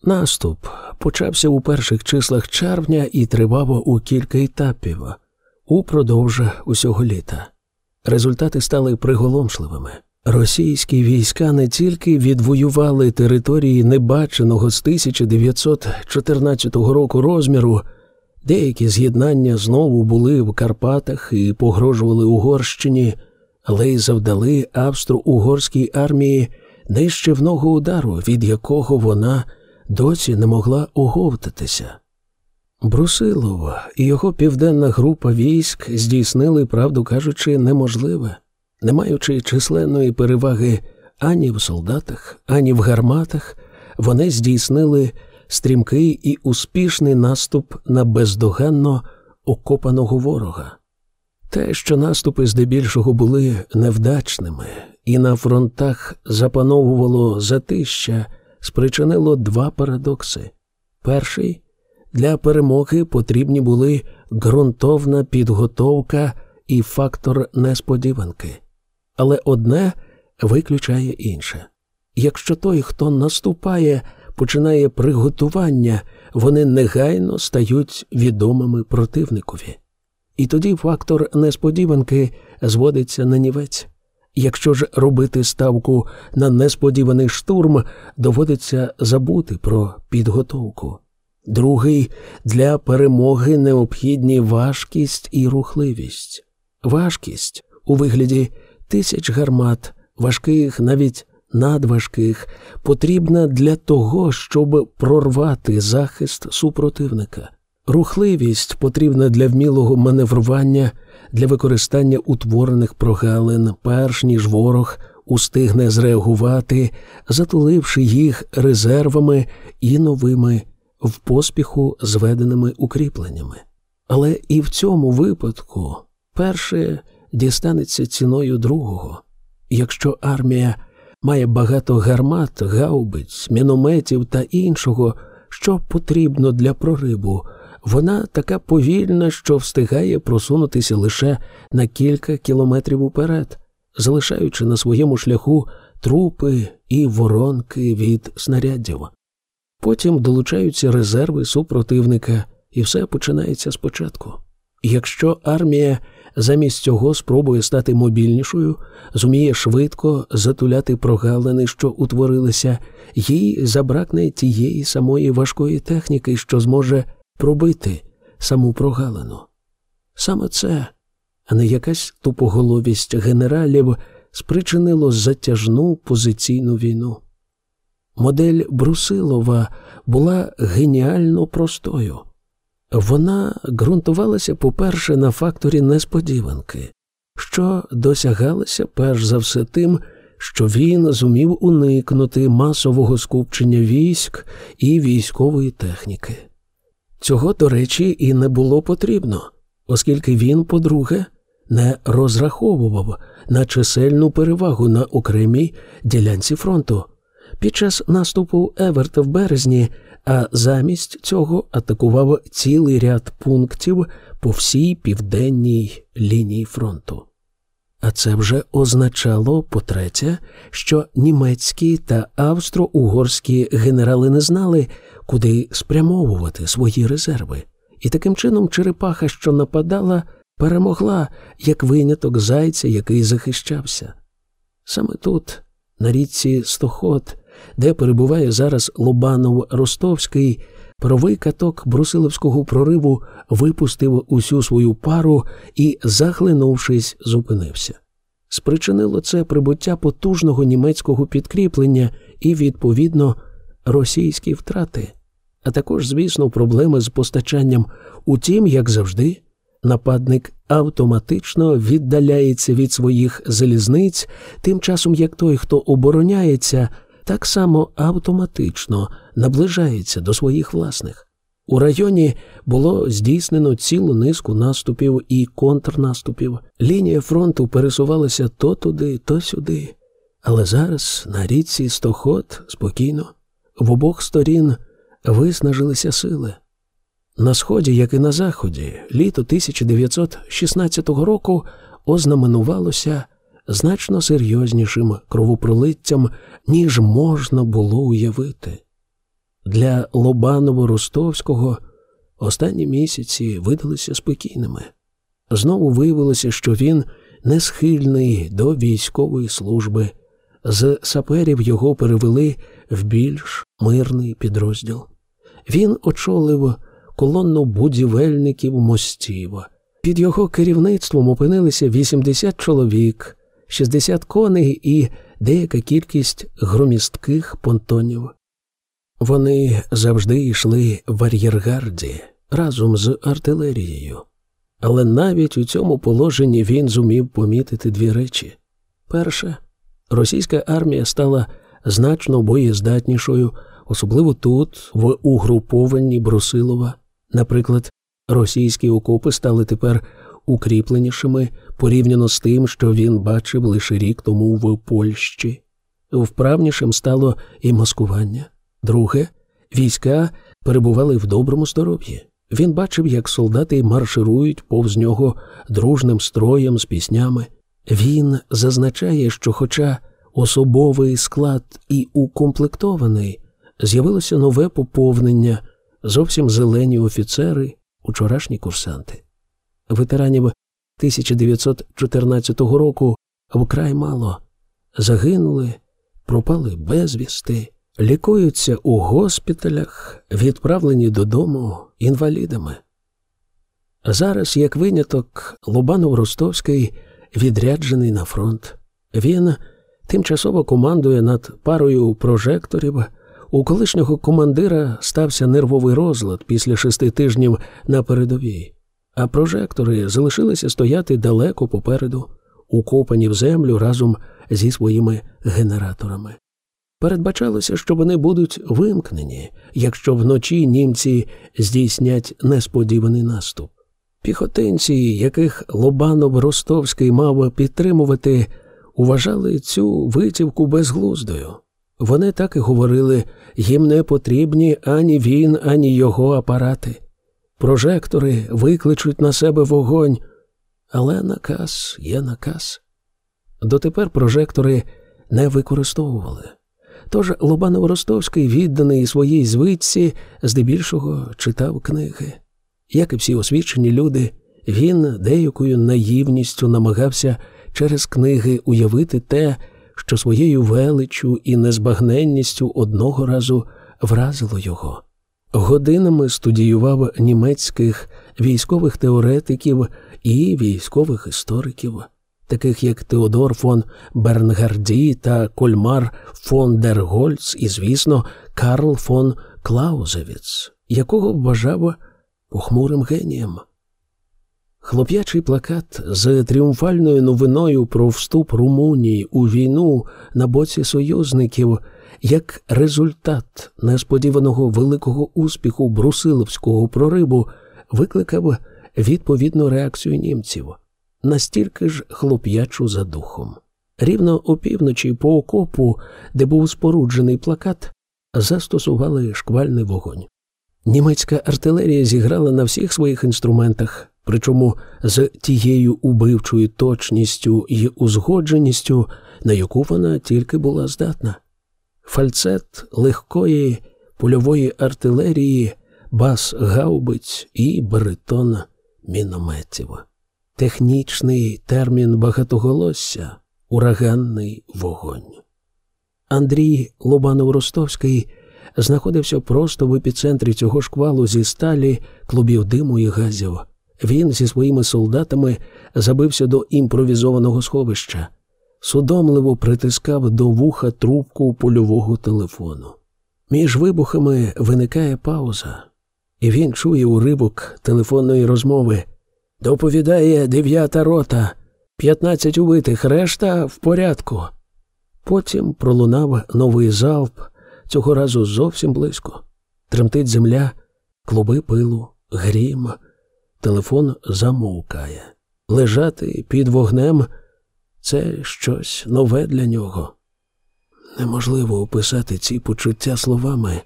Наступ почався у перших числах червня і тривав у кілька етапів упродовж усього літа. Результати стали приголомшливими. Російські війська не тільки відвоювали території небаченого з 1914 року розміру, деякі з'єднання знову були в Карпатах і погрожували Угорщині, але й завдали австро-угорській армії нищівного удару, від якого вона досі не могла оговтатися. Брусилов і його південна група військ здійснили, правду кажучи, неможливе, не маючи численної переваги ані в солдатах, ані в гарматах, вони здійснили стрімкий і успішний наступ на бездоганно окопаного ворога. Те, що наступи здебільшого були невдачними, і на фронтах запановувало затища спричинило два парадокси. Перший для перемоги потрібні були ґрунтовна підготовка і фактор несподіванки, але одне виключає інше. Якщо той, хто наступає, починає приготування, вони негайно стають відомими противникові. І тоді фактор несподіванки зводиться на нівець. Якщо ж робити ставку на несподіваний штурм, доводиться забути про підготовку. Другий для перемоги необхідні важкість і рухливість. Важкість у вигляді тисяч гармат, важких, навіть надважких, потрібна для того, щоб прорвати захист супротивника. Рухливість потрібна для вмілого маневрування для використання утворених прогалин, перш ніж ворог устигне зреагувати, затуливши їх резервами і новими в поспіху зведеними укріпленнями. Але і в цьому випадку перше дістанеться ціною другого. Якщо армія має багато гармат, гаубиць, мінометів та іншого, що потрібно для прориву, вона така повільна, що встигає просунутися лише на кілька кілометрів уперед, залишаючи на своєму шляху трупи і воронки від снарядів. Потім долучаються резерви супротивника, і все починається спочатку. Якщо армія замість цього спробує стати мобільнішою, зуміє швидко затуляти прогалини, що утворилися, їй забракне тієї самої важкої техніки, що зможе пробити саму прогалину. Саме це, а не якась тупоголовість генералів, спричинило затяжну позиційну війну. Модель Брусилова була геніально простою. Вона ґрунтувалася, по-перше, на факторі несподіванки, що досягалося перш за все тим, що він зумів уникнути масового скупчення військ і військової техніки. Цього, до речі, і не було потрібно, оскільки він, по-друге, не розраховував на чисельну перевагу на окремій ділянці фронту. Під час наступу Еверта в березні, а замість цього атакував цілий ряд пунктів по всій південній лінії фронту. А це вже означало, по-третє, що німецькі та австро-угорські генерали не знали, куди спрямовувати свої резерви, і таким чином черепаха, що нападала, перемогла як виняток зайця, який захищався. Саме тут, на річці Стоход, де перебуває зараз Лобанов Ростовський, правий каток Брусиловського прориву випустив усю свою пару і, захлинувшись, зупинився. Спричинило це прибуття потужного німецького підкріплення і, відповідно, російські втрати, а також, звісно, проблеми з постачанням. Утім, як завжди, нападник автоматично віддаляється від своїх залізниць, тим часом як той, хто обороняється, так само автоматично наближається до своїх власних. У районі було здійснено цілу низку наступів і контрнаступів. Лінія фронту пересувалася то туди, то сюди. Але зараз на річці Стоход спокійно, в обох сторін виснажилися сили. На сході, як і на заході, літо 1916 року ознаменувалося значно серйознішим кровопролиттям, ніж можна було уявити. Для Лобаново-Ростовського останні місяці видалися спокійними. Знову виявилося, що він не схильний до військової служби. З саперів його перевели в більш мирний підрозділ. Він очолив колонну будівельників мостів. Під його керівництвом опинилися 80 чоловік, 60 коней і деяка кількість громістких понтонів. Вони завжди йшли в ар'єргарді разом з артилерією, але навіть у цьому положенні він зумів помітити дві речі: перше, російська армія стала значно боєздатнішою, особливо тут, в угрупованні Брусилова. Наприклад, російські окопи стали тепер укріпленішими порівняно з тим, що він бачив лише рік тому в Польщі. Вправнішим стало і маскування. Друге, війська перебували в доброму здоров'ї. Він бачив, як солдати марширують повз нього дружним строєм з піснями. Він зазначає, що, хоча особовий склад і укомплектований, з'явилося нове поповнення, зовсім зелені офіцери, учорашні курсанти. Ветеранів 1914 року вкрай мало загинули, пропали безвісти, лікуються у госпіталях, відправлені додому інвалідами. Зараз, як виняток, Лобанов Ростовський відряджений на фронт. Він тимчасово командує над парою прожекторів. У колишнього командира стався нервовий розлад після шести тижнів на передовій а прожектори залишилися стояти далеко попереду, укопані в землю разом зі своїми генераторами. Передбачалося, що вони будуть вимкнені, якщо вночі німці здійснять несподіваний наступ. Піхотинці, яких Лобанов Ростовський мав підтримувати, вважали цю витівку безглуздою. Вони так і говорили їм не потрібні ані він, ані його апарати. Прожектори викличуть на себе вогонь, але наказ є наказ. Дотепер прожектори не використовували. Тож Лобанов Ростовський, відданий своїй звичці, здебільшого читав книги. Як і всі освічені люди, він деякою наївністю намагався через книги уявити те, що своєю величчю і незбагненністю одного разу вразило його. Годинами студіював німецьких військових теоретиків і військових істориків, таких як Теодор фон Бернгарді та Кольмар фон дер Гольц і, звісно, Карл фон Клаузевіц, якого вважав похмурим генієм. Хлоп'ячий плакат з тріумфальною новиною про вступ Румунії у війну на боці союзників як результат несподіваного великого успіху брусиловського прориву викликав відповідну реакцію німців. настільки ж хлоп'ячу за духом. Рівно опівночі по окопу, де був споруджений плакат, застосували шквальний вогонь. Німецька артилерія зіграла на всіх своїх інструментах, причому з тією убивчою точністю і узгодженістю, на яку вона тільки була здатна. Фальцет легкої польової артилерії, бас гаубиць і баритон мінометів. Технічний термін багатоголосся ураганний вогонь. Андрій Лобанов-Ростовський знаходився просто в епіцентрі цього шквалу зі сталі, клубів диму і газів. Він зі своїми солдатами забився до імпровізованого сховища, судомливо притискав до вуха трубку польового телефону. Між вибухами виникає пауза, і він чує уривок телефонної розмови. Доповідає дев'ята рота, п'ятнадцять убитих, решта в порядку. Потім пролунав новий залп, цього разу зовсім близько. Тремтить земля, клуби пилу, грім. Телефон замовкає. Лежати під вогнем це щось нове для нього. Неможливо описати ці почуття словами,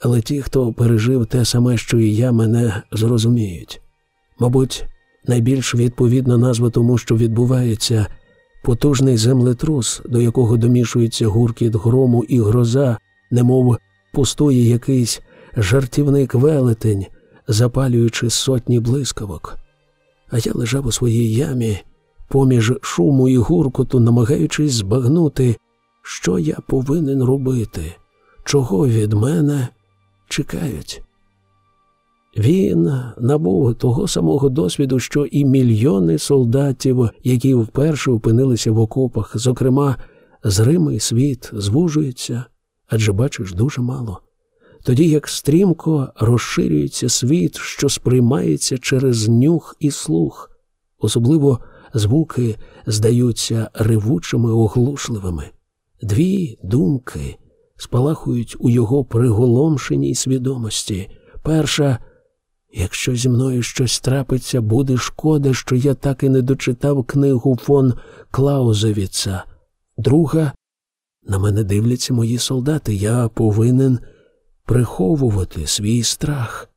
але ті, хто пережив те саме, що і я, мене зрозуміють. Мабуть, найбільш відповідна назва тому, що відбувається потужний землетрус, до якого домішується гуркіт грому і гроза, немов пустує якийсь жартівник велетень, запалюючи сотні блискавок. А я лежав у своїй ямі, поміж шуму і гуркоту, намагаючись збагнути, що я повинен робити, чого від мене чекають. Він набув того самого досвіду, що і мільйони солдатів, які вперше опинилися в окопах, зокрема, зримий світ звужується, адже бачиш дуже мало. Тоді як стрімко розширюється світ, що сприймається через нюх і слух, особливо звуки здаються ревучими, оглушливими. Дві думки спалахують у його приголомшеній свідомості. Перша Якщо зі мною щось трапиться, буде шкода, що я так і не дочитав книгу фон Клаузевіца. Друга, на мене дивляться мої солдати, я повинен приховувати свій страх.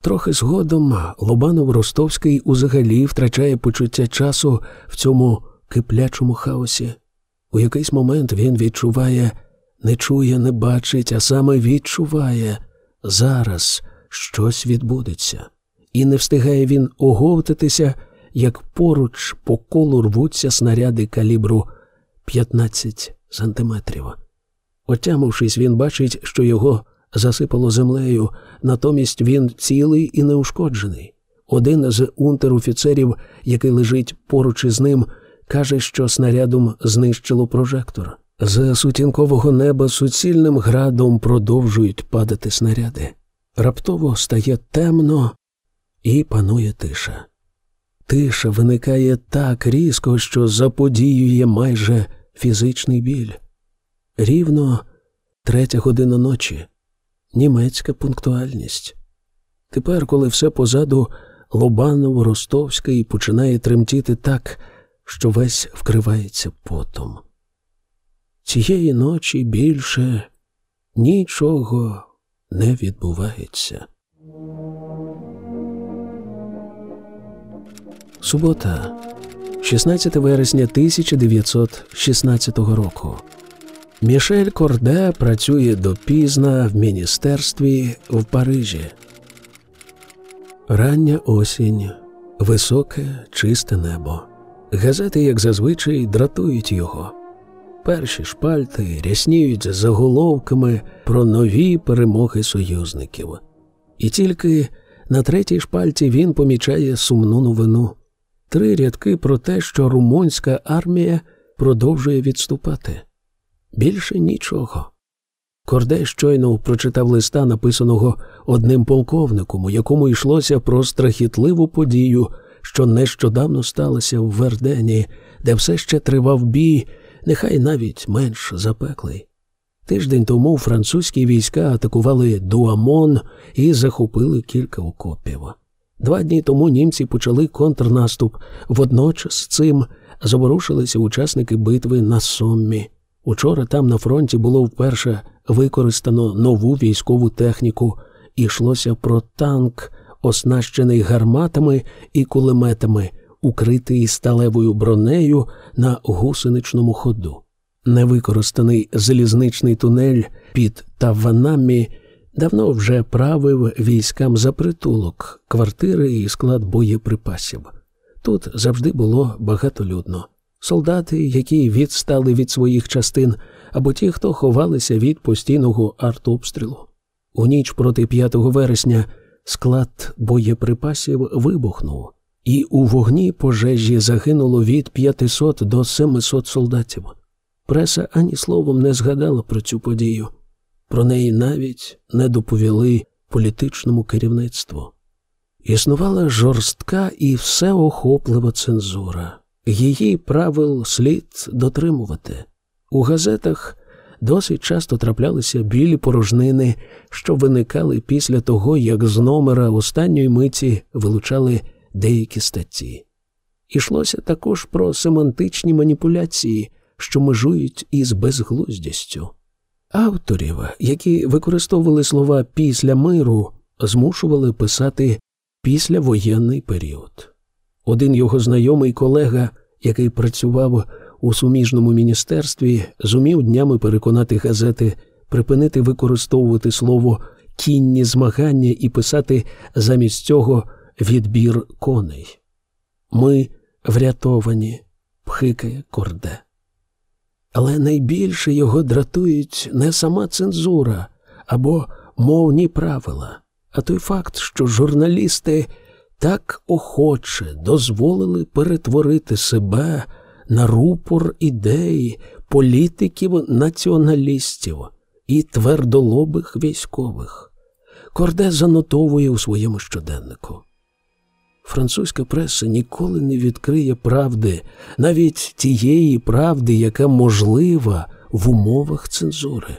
Трохи згодом Лобанов Ростовський узагалі втрачає почуття часу в цьому киплячому хаосі. У якийсь момент він відчуває, не чує, не бачить, а саме відчуває зараз щось відбудеться, і не встигає він оговтатися, як поруч по колу рвуться снаряди калібру 15 сантиметрів. Отямившись, він бачить, що його засипало землею, натомість він цілий і неушкоджений. Один з унтер-офіцерів, який лежить поруч із ним, каже, що снарядом знищило прожектор. З сутінкового неба суцільним градом продовжують падати снаряди. Раптово стає темно і панує тиша. Тиша виникає так різко, що заподіює майже фізичний біль. Рівно третя година ночі, німецька пунктуальність. Тепер, коли все позаду, Лобанов Ростовський починає тремтіти так, що весь вкривається потом. Цієї ночі більше нічого не відбувається. Субота, 16 вересня 1916 року. Мішель Корде працює допізна в міністерстві в Парижі. Рання осінь, високе, чисте небо. Газети, як зазвичай, дратують його. Перші шпальти рясніють заголовками про нові перемоги союзників. І тільки на третій шпальті він помічає сумну новину три рядки про те, що румунська армія продовжує відступати. Більше нічого. Кордей щойно прочитав листа, написаного одним полковником, у якому йшлося про страхітливу подію, що нещодавно сталося в Вердені, де все ще тривав бій нехай навіть менш запеклий. Тиждень тому французькі війська атакували Дуамон і захопили кілька окопів. Два дні тому німці почали контрнаступ. Водночас цим заворушилися учасники битви на Соммі. Учора там на фронті було вперше використано нову військову техніку. Ішлося про танк, оснащений гарматами і кулеметами, укритий сталевою бронею на гусеничному ходу. Невикористаний залізничний тунель під Таванамі давно вже правив військам за притулок, квартири і склад боєприпасів. Тут завжди було багатолюдно. Солдати, які відстали від своїх частин, або ті, хто ховалися від постійного артобстрілу. У ніч проти 5 вересня склад боєприпасів вибухнув, і у вогні пожежі загинуло від 500 до 700 солдатів. Преса ані словом не згадала про цю подію. Про неї навіть не доповіли політичному керівництву. Існувала жорстка і всеохоплива цензура. Її правил слід дотримувати. У газетах досить часто траплялися білі порожнини, що виникали після того, як з номера останньої миті вилучали деякі статті. Ішлося також про семантичні маніпуляції, що межують із безглуздістю. Авторів, які використовували слова після миру, змушували писати післявоєнний період. Один його знайомий колега, який працював у суміжному міністерстві, зумів днями переконати газети припинити використовувати слово кінні змагання і писати замість цього відбір коней. Ми врятовані, пхикає корде. Але найбільше його дратують не сама цензура або мовні правила, а той факт, що журналісти так охоче дозволили перетворити себе на рупор ідей, політиків націоналістів і твердолобих військових. Корде занотовує у своєму щоденнику. Французька преса ніколи не відкриє правди, навіть тієї правди, яка можлива в умовах цензури.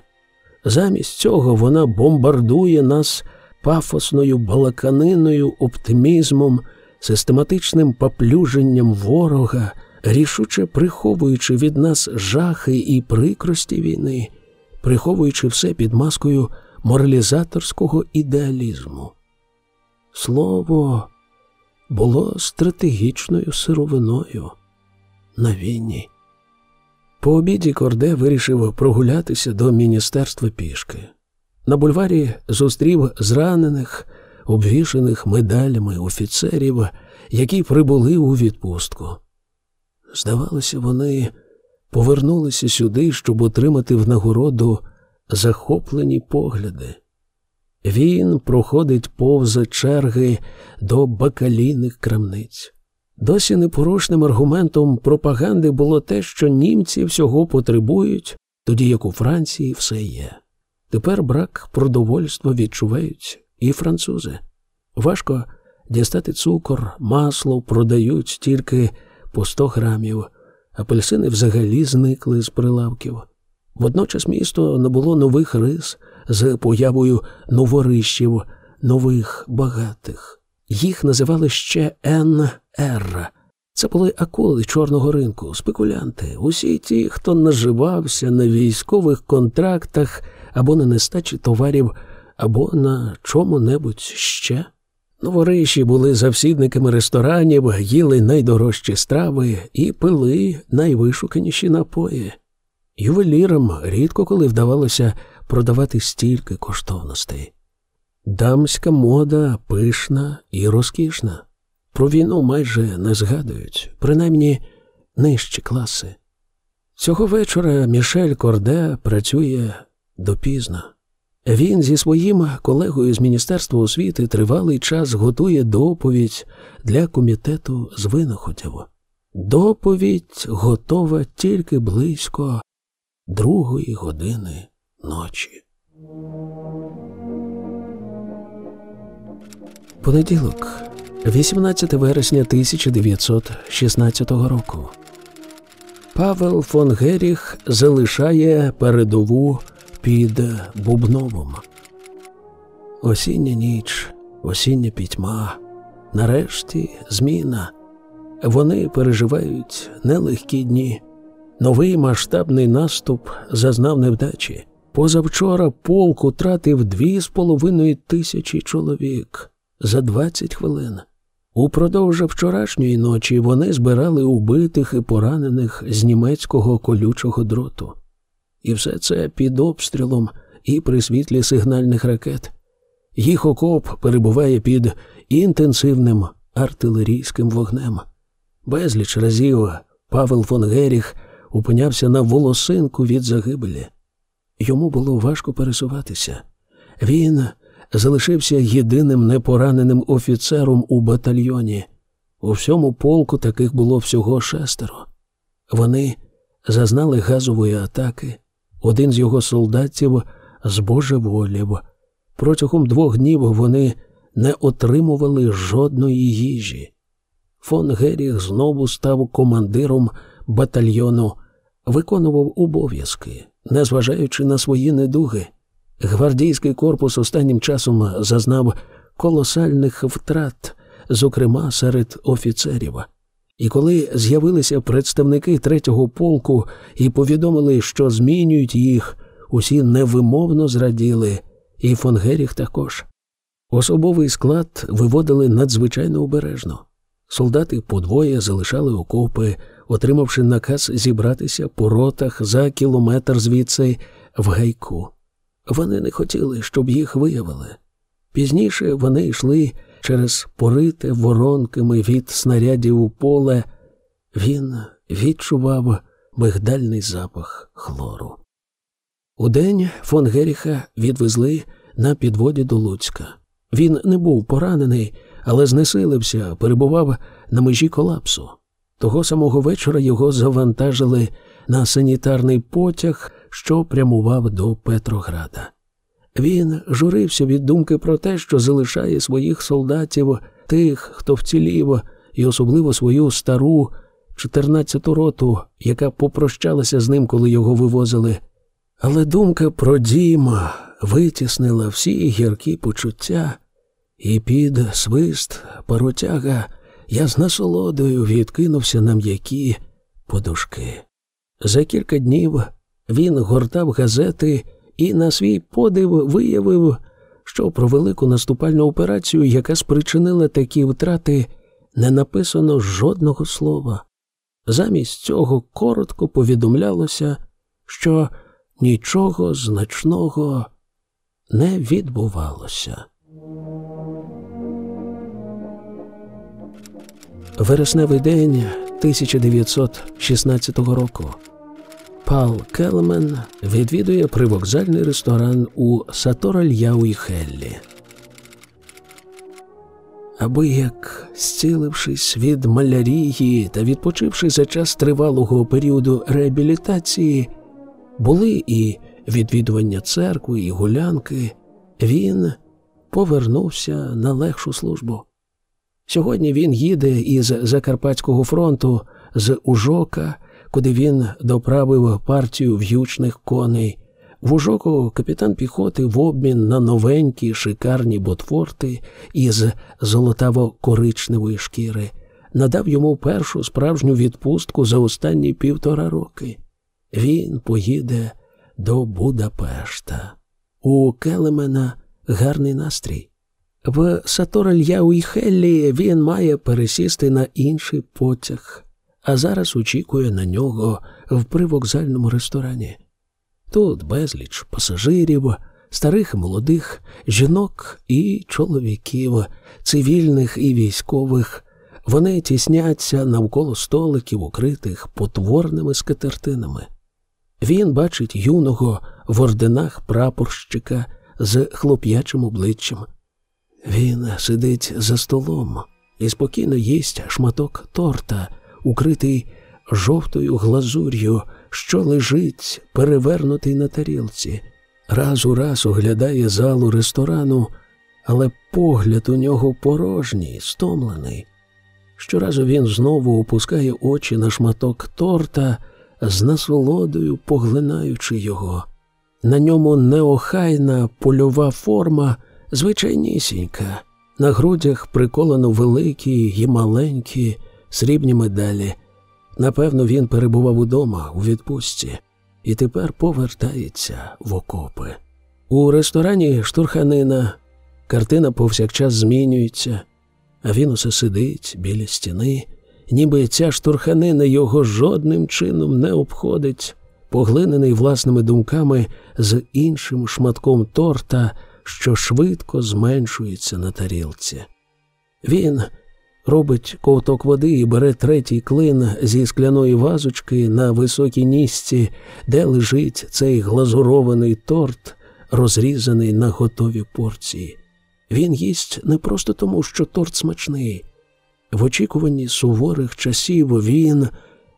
Замість цього вона бомбардує нас пафосною балаканиною, оптимізмом, систематичним поплюженням ворога, рішуче приховуючи від нас жахи і прикрості війни, приховуючи все під маскою моралізаторського ідеалізму. Слово було стратегічною сировиною на війні. По обіді Корде вирішив прогулятися до міністерства пішки. На бульварі зустрів зранених, обвішаних медалями офіцерів, які прибули у відпустку. Здавалося, вони повернулися сюди, щоб отримати в нагороду захоплені погляди. Він проходить повз черги до бакалійних крамниць. Досі непорушним аргументом пропаганди було те, що німці всього потребують, тоді як у Франції все є. Тепер брак продовольства відчувають і французи. Важко дістати цукор, масло продають тільки по 100 грамів, апельсини взагалі зникли з прилавків. Водночас місто набуло нових рис з появою новорищів, нових багатих. Їх називали ще НР. Це були акули чорного ринку, спекулянти, усі ті, хто наживався на військових контрактах або на нестачі товарів, або на чому-небудь ще. Новориші були завсідниками ресторанів, їли найдорожчі страви і пили найвишуканіші напої. Ювелірам рідко коли вдавалося продавати стільки коштовностей. Дамська мода пишна і розкішна. Про війну майже не згадують, принаймні нижчі класи. Цього вечора Мішель Корде працює допізно. Він зі своїм колегою з Міністерства освіти тривалий час готує доповідь для комітету з винаходів. Доповідь готова тільки близько другої години ночі. Понеділок, 18 вересня 1916 року. Павел фон Геріх залишає передову під Бубновом. Осіння ніч, осіння пітьма, Нарешті зміна. Вони переживають нелегкі дні. Новий масштабний наступ зазнав невдачі. Позавчора полк утратив дві з половиною тисячі чоловік за 20 хвилин. Упродовж вчорашньої ночі вони збирали убитих і поранених з німецького колючого дроту. І все це під обстрілом і при світлі сигнальних ракет. Їх окоп перебуває під інтенсивним артилерійським вогнем. Безліч разів Павел фон Геріх опинявся на волосинку від загибелі. Йому було важко пересуватися. Він залишився єдиним непораненим офіцером у батальйоні. У всьому полку таких було всього шестеро. Вони зазнали газової атаки. Один з його солдатів збожеволів. Протягом двох днів вони не отримували жодної їжі. Фон Геріх знову став командиром батальйону, виконував обов'язки, незважаючи на свої недуги. Гвардійський корпус останнім часом зазнав колосальних втрат, зокрема серед офіцерів. І коли з'явилися представники третього полку і повідомили, що змінюють їх, усі невимовно зраділи, і фон Геріх також. Особовий склад виводили надзвичайно обережно. Солдати подвоє залишали окопи, отримавши наказ зібратися по ротах за кілометр звідси в гайку. Вони не хотіли, щоб їх виявили. Пізніше вони йшли через порите воронками від снарядів у поле. Він відчував мигдальний запах хлору. Удень фон Геріха відвезли на підводі до Луцька. Він не був поранений, але знесилився, перебував на межі колапсу. Того самого вечора його завантажили на санітарний потяг, що прямував до Петрограда. Він журився від думки про те, що залишає своїх солдатів, тих, хто вцілів, і особливо свою стару 14-ту роту, яка попрощалася з ним, коли його вивозили. Але думка про дім витіснила всі гіркі почуття, і під свист паротяга я з насолодою відкинувся на м'які подушки. За кілька днів він гортав газети і на свій подив виявив, що про велику наступальну операцію, яка спричинила такі втрати, не написано жодного слова. Замість цього коротко повідомлялося, що нічого значного не відбувалося. Вересневий день 1916 року. Пал Келмен відвідує привокзальний ресторан у Саторальяуйхеллі. Аби як, зцілившись від малярії та відпочивши за час тривалого періоду реабілітації, були і відвідування церкви, і гулянки, він повернувся на легшу службу. Сьогодні він їде із Закарпатського фронту з Ужока куди він доправив партію в'ючних коней. В Ужоку капітан піхоти в обмін на новенькі шикарні ботфорти із золотаво-коричневої шкіри надав йому першу справжню відпустку за останні півтора роки. Він поїде до Будапешта. У Келемена гарний настрій. В Саторальяуйхеллі він має пересісти на інший потяг а зараз очікує на нього в привокзальному ресторані. Тут безліч пасажирів, старих і молодих, жінок і чоловіків, цивільних і військових. Вони тісняться навколо столиків, укритих потворними скатертинами. Він бачить юного в орденах прапорщика з хлоп'ячим обличчям. Він сидить за столом і спокійно їсть шматок торта укритий жовтою глазур'ю, що лежить, перевернутий на тарілці, раз у раз оглядає залу ресторану, але погляд у нього порожній, стомлений. Щоразу він знову опускає очі на шматок торта, з насолодою поглинаючи його. На ньому неохайна польова форма, звичайнісінька, На грудях приколано великі і маленькі срібні медалі. Напевно, він перебував удома у відпустці і тепер повертається в окопи. У ресторані штурханина картина повсякчас змінюється, а він усе сидить біля стіни, ніби ця штурханина його жодним чином не обходить, поглинений власними думками з іншим шматком торта, що швидко зменшується на тарілці. Він робить ковток води і бере третій клин зі скляної вазочки на високій нісці, де лежить цей глазурований торт, розрізаний на готові порції. Він їсть не просто тому, що торт смачний. В очікуванні суворих часів він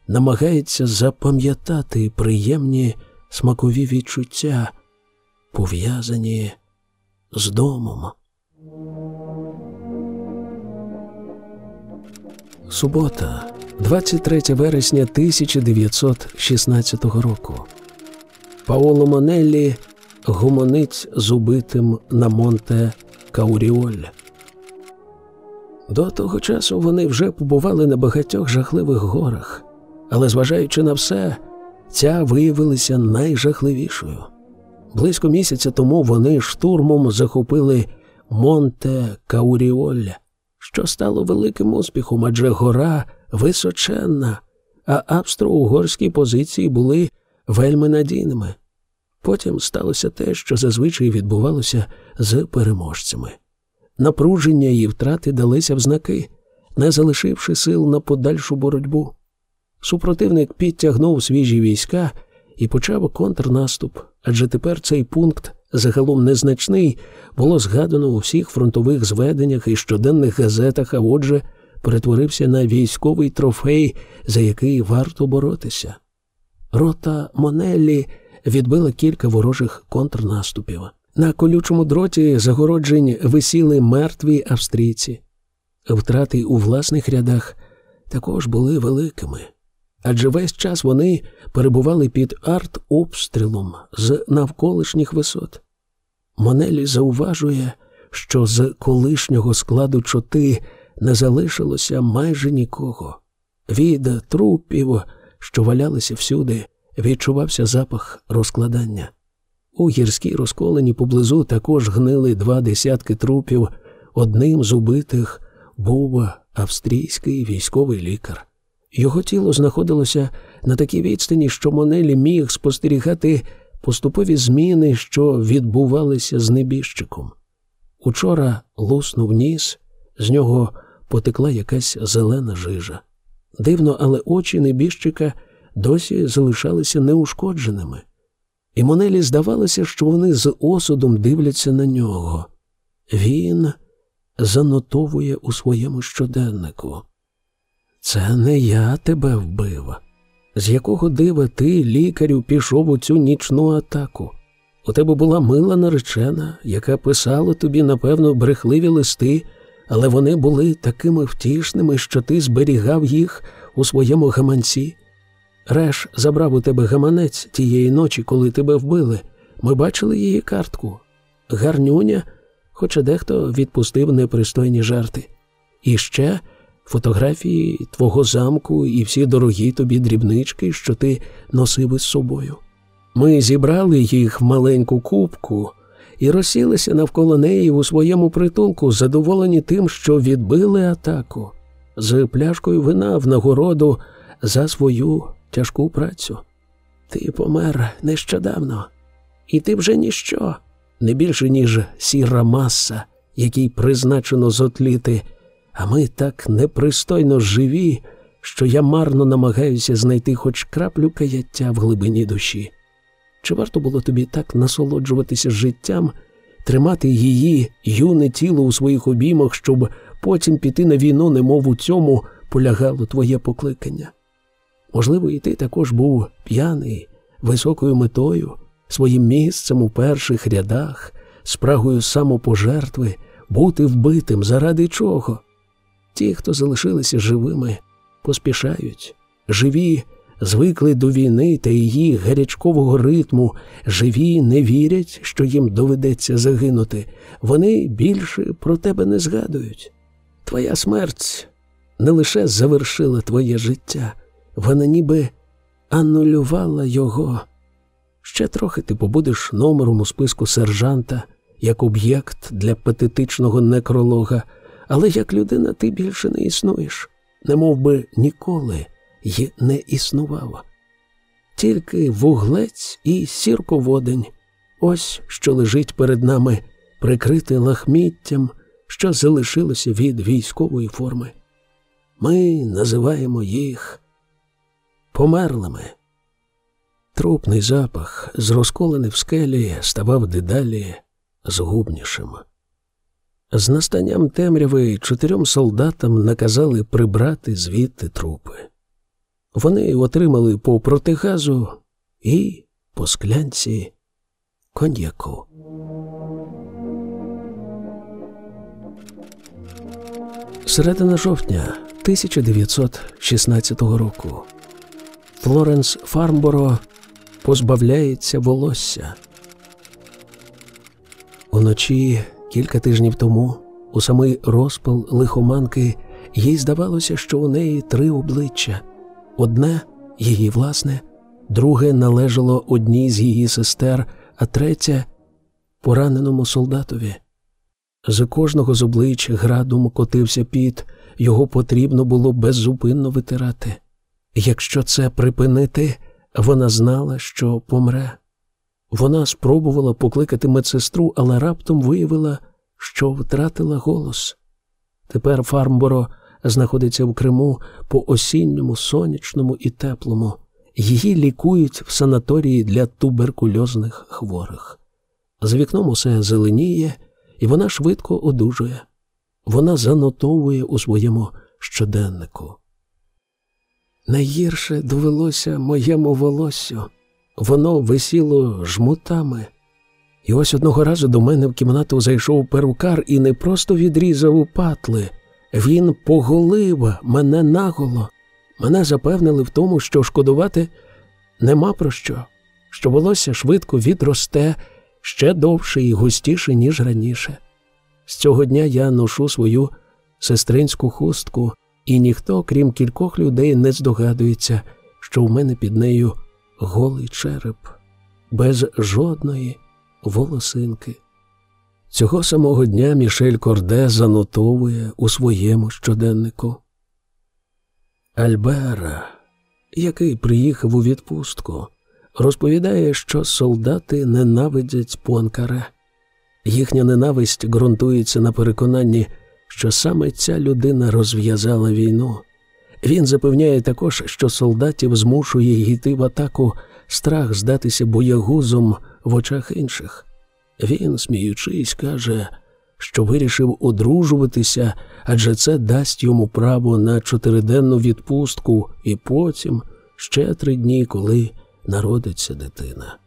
намагається запам'ятати приємні смакові відчуття, пов'язані з домом. Субота, 23 вересня 1916 року. Паоло Монеллі гумонить з убитим на Монте Кауріоль. До того часу вони вже побували на багатьох жахливих горах, але, зважаючи на все, ця виявилася найжахливішою. Близько місяця тому вони штурмом захопили Монте Кауріоль, що стало великим успіхом, адже гора височенна, а австро-угорські позиції були вельми надійними. Потім сталося те, що зазвичай відбувалося з переможцями. Напруження і втрати далися в знаки, не залишивши сил на подальшу боротьбу. Супротивник підтягнув свіжі війська і почав контрнаступ, адже тепер цей пункт, загалом незначний, було згадано у всіх фронтових зведеннях і щоденних газетах, а отже, перетворився на військовий трофей, за який варто боротися. Рота Монеллі відбила кілька ворожих контрнаступів. На колючому дроті загороджень висіли мертві австрійці. Втрати у власних рядах також були великими, адже весь час вони перебували під артобстрілом з навколишніх висот. Монелі зауважує, що з колишнього складу чоти не залишилося майже нікого. Від трупів, що валялися всюди, відчувався запах розкладання. У гірській розколені поблизу також гнили два десятки трупів. Одним з убитих був австрійський військовий лікар. Його тіло знаходилося на такій відстані, що Монелі міг спостерігати поступові зміни, що відбувалися з небіжчиком. Учора луснув ніс, з нього потекла якась зелена жижа. Дивно, але очі небіжчика досі залишалися неушкодженими, і Монелі здавалося, що вони з осудом дивляться на нього. Він занотовує у своєму щоденнику. Це не я тебе вбив. З якого дива ти, лікарю, пішов у цю нічну атаку? У тебе була мила наречена, яка писала тобі, напевно, брехливі листи, але вони були такими втішними, що ти зберігав їх у своєму гаманці. Реш забрав у тебе гаманець тієї ночі, коли тебе вбили. Ми бачили її картку. Гарнюня, хоча дехто відпустив непристойні жарти. І ще фотографії твого замку і всі дорогі тобі дрібнички, що ти носив із собою. Ми зібрали їх в маленьку кубку і розсілися навколо неї у своєму притулку, задоволені тим, що відбили атаку, з пляшкою вина в нагороду за свою тяжку працю. Ти помер нещодавно, і ти вже ніщо, не більше, ніж сіра маса, якій призначено зотліти, а ми так непристойно живі, що я марно намагаюся знайти хоч краплю каяття в глибині душі. Чи варто було тобі так насолоджуватися життям, тримати її юне тіло у своїх обіймах, щоб потім піти на війну, немов у цьому полягало твоє покликання? Можливо, і ти також був п'яний, високою метою, своїм місцем у перших рядах, спрагою самопожертви, бути вбитим заради чого? Ті, хто залишилися живими, поспішають, живі звикли до війни та її гарячкового ритму, живі не вірять, що їм доведеться загинути. Вони більше про тебе не згадують. Твоя смерть не лише завершила твоє життя, вона ніби анулювала його. Ще трохи ти побудеш номером у списку сержанта як об'єкт для патетичного некролога, але як людина ти більше не існуєш, не би ніколи й не існував. Тільки вуглець і сірководень, ось що лежить перед нами, прикрите лахміттям, що залишилося від військової форми. Ми називаємо їх померлими. Трупний запах, зрозколений в скелі, ставав дедалі згубнішим. З настанням темряви чотирьом солдатам наказали прибрати звідти трупи. Вони отримали по протигазу і по склянці коньяку. Середина жовтня 1916 року Флоренс Фармборо позбавляється волосся. Уночі кілька тижнів тому, у самий розпал лихоманки, їй здавалося, що у неї три обличчя одне її власне, друге належало одній з її сестер, а третє пораненому солдатові. З кожного з облич градом котився піт, його потрібно було беззупинно витирати. Якщо це припинити, вона знала, що помре. Вона спробувала покликати медсестру, але раптом виявила, що втратила голос. Тепер Фармборо знаходиться в Криму по осінньому, сонячному і теплому. Її лікують в санаторії для туберкульозних хворих. За вікном усе зеленіє, і вона швидко одужує. Вона занотовує у своєму щоденнику. Найгірше довелося моєму волоссю. Воно висіло жмутами. І ось одного разу до мене в кімнату зайшов перукар і не просто відрізав у патли, він поголив мене наголо. Мене запевнили в тому, що шкодувати нема про що, що волосся швидко відросте ще довше і густіше, ніж раніше. З цього дня я ношу свою сестринську хустку, і ніхто, крім кількох людей, не здогадується, що в мене під нею голий череп, без жодної волосинки. Цього самого дня Мішель Корде занотовує у своєму щоденнику. Альбера, який приїхав у відпустку, розповідає, що солдати ненавидять Пуанкаре. Їхня ненависть ґрунтується на переконанні, що саме ця людина розв'язала війну. Він запевняє також, що солдатів змушує йти в атаку страх здатися боягузом в очах інших. Він, сміючись, каже, що вирішив одружуватися, адже це дасть йому право на чотириденну відпустку і потім ще три дні, коли народиться дитина.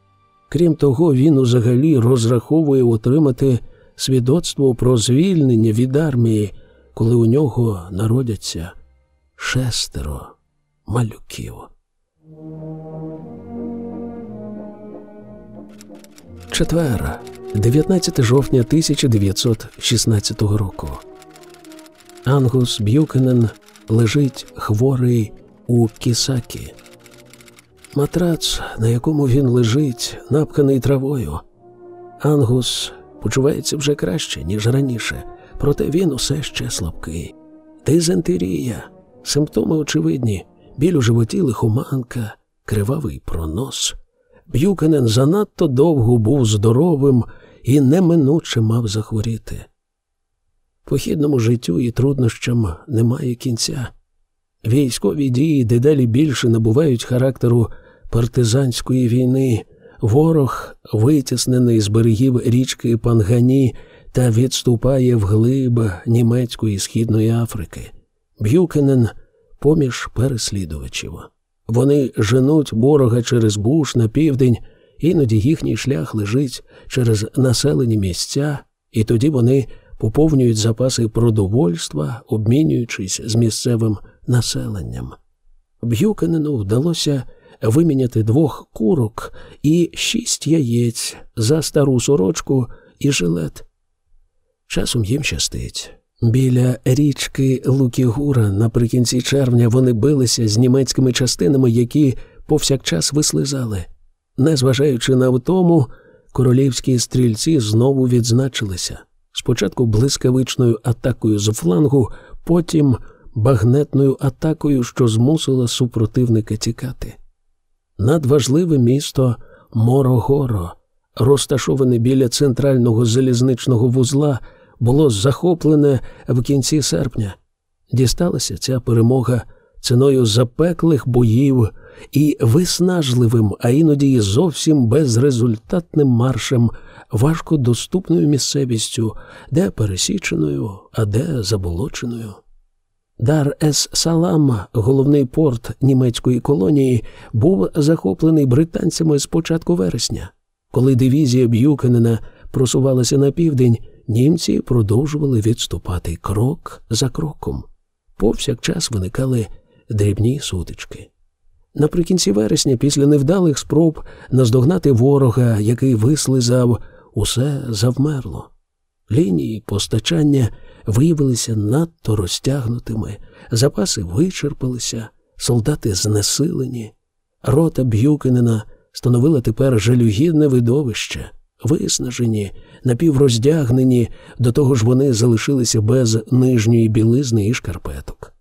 Крім того, він взагалі розраховує отримати свідоцтво про звільнення від армії, коли у нього народяться шестеро малюків. Четвер, 19 жовтня 1916 року. Ангус Б'юкенен лежить хворий у Кісакі. Матрац, на якому він лежить, напханий травою. Ангус почувається вже краще, ніж раніше, проте він усе ще слабкий. Дизентерія, симптоми очевидні, біль у животі лихоманка, кривавий пронос. Б'юкенен занадто довго був здоровим і неминуче мав захворіти. Похідному життю і труднощам немає кінця. Військові дії дедалі більше набувають характеру партизанської війни. Ворог, витіснений з берегів річки Пангані та відступає вглиб німецької східної Африки. Б'юкенен поміж переслідувачів. Вони женуть ворога через буш на південь, іноді їхній шлях лежить через населені місця, і тоді вони поповнюють запаси продовольства, обмінюючись з місцевим населенням. Б'юкенену вдалося виміняти двох курок і шість яєць за стару сорочку і жилет. Часом їм щастить. Біля річки Лукігура наприкінці червня вони билися з німецькими частинами, які повсякчас вислизали. Незважаючи на втому, королівські стрільці знову відзначилися спочатку блискавичною атакою з флангу, потім багнетною атакою, що змусила супротивника тікати. Надважливе місто Морогоро, розташоване біля центрального залізничного вузла, було захоплене в кінці серпня. Дісталася ця перемога ціною запеклих боїв і виснажливим, а іноді і зовсім безрезультатним маршем, важко доступною місцевістю, де пересіченою, а де заболоченою. Дар ес Салам, головний порт німецької колонії, був захоплений британцями з початку вересня. Коли дивізія Б'юкенена просувалася на південь, німці продовжували відступати крок за кроком. Повсякчас виникали дрібні сутички. Наприкінці вересня, після невдалих спроб наздогнати ворога, який вислизав, усе завмерло. Лінії постачання виявилися надто розтягнутими, запаси вичерпалися, солдати знесилені. Рота Б'юкенена становила тепер жалюгідне видовище, виснажені, напівроздягнені, до того ж вони залишилися без нижньої білизни і шкарпеток.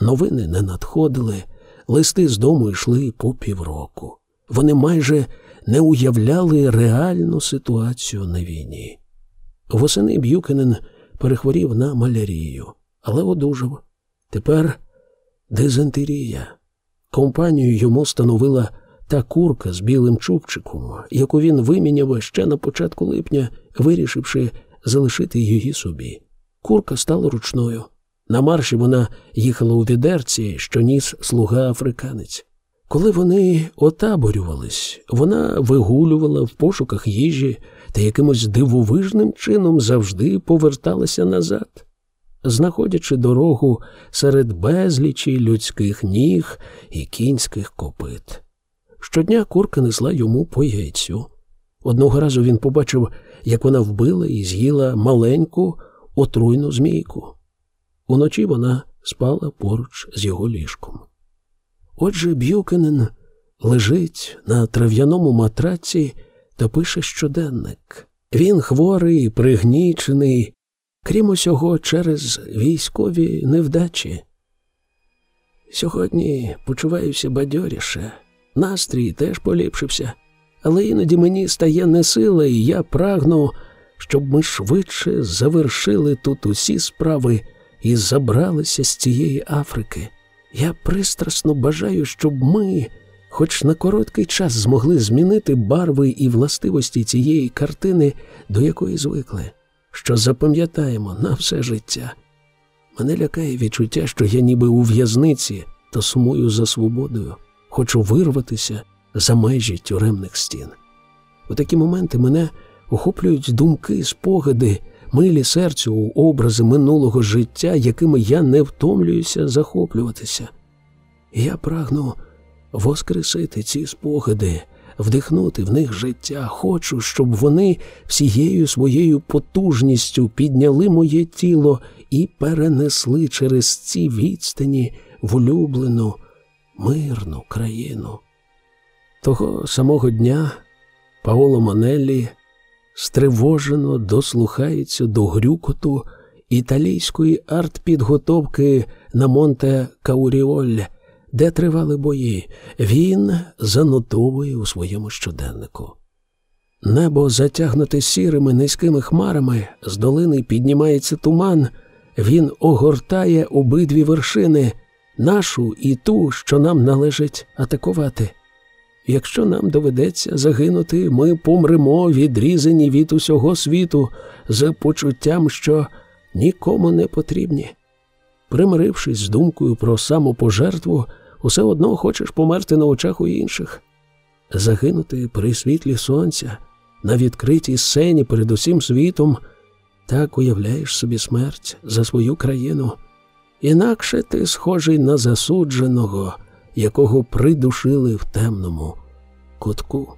Новини не надходили, листи з дому йшли по півроку. Вони майже не уявляли реальну ситуацію на війні. Восени Б'юкенен перехворів на малярію, але одужав. Тепер дизентерія. Компанію йому становила та курка з білим чубчиком, яку він виміняв ще на початку липня, вирішивши залишити її собі. Курка стала ручною. На марші вона їхала у відерці, що ніс слуга африканець. Коли вони отаборювались, вона вигулювала в пошуках їжі та якимось дивовижним чином завжди поверталася назад, знаходячи дорогу серед безлічі людських ніг і кінських копит. Щодня курка несла йому по яйцю. Одного разу він побачив, як вона вбила і з'їла маленьку отруйну змійку. Уночі вона спала поруч з його ліжком. Отже, Б'юкенен лежить на трав'яному матраці та пише щоденник. Він хворий, пригнічений, крім усього, через військові невдачі. Сьогодні почуваюся бадьоріше, настрій теж поліпшився, але іноді мені стає несила, і я прагну, щоб ми швидше завершили тут усі справи і забралися з цієї Африки. Я пристрасно бажаю, щоб ми, хоч на короткий час, змогли змінити барви і властивості цієї картини, до якої звикли, що запам'ятаємо на все життя. Мене лякає відчуття, що я ніби у в'язниці та сумую за свободою, хочу вирватися за межі тюремних стін. У такі моменти мене охоплюють думки, спогади милі серцю образи минулого життя, якими я не втомлююся захоплюватися. Я прагну воскресити ці спогади, вдихнути в них життя. Хочу, щоб вони всією своєю потужністю підняли моє тіло і перенесли через ці відстані в улюблену, мирну країну. Того самого дня Паоло Манеллі стривожено дослухається до грюкоту італійської артпідготовки на Монте Кауріоль, де тривали бої, він занотовує у своєму щоденнику. Небо затягнуте сірими низькими хмарами, з долини піднімається туман, він огортає обидві вершини, нашу і ту, що нам належить атакувати. Якщо нам доведеться загинути, ми помремо відрізані від усього світу з почуттям, що нікому не потрібні. Примирившись з думкою про самопожертву, усе одно хочеш померти на очах у інших, загинути при світлі сонця, на відкритій сцені перед усім світом, так уявляєш собі смерть за свою країну. Інакше ти схожий на засудженого якого придушили в темному кутку.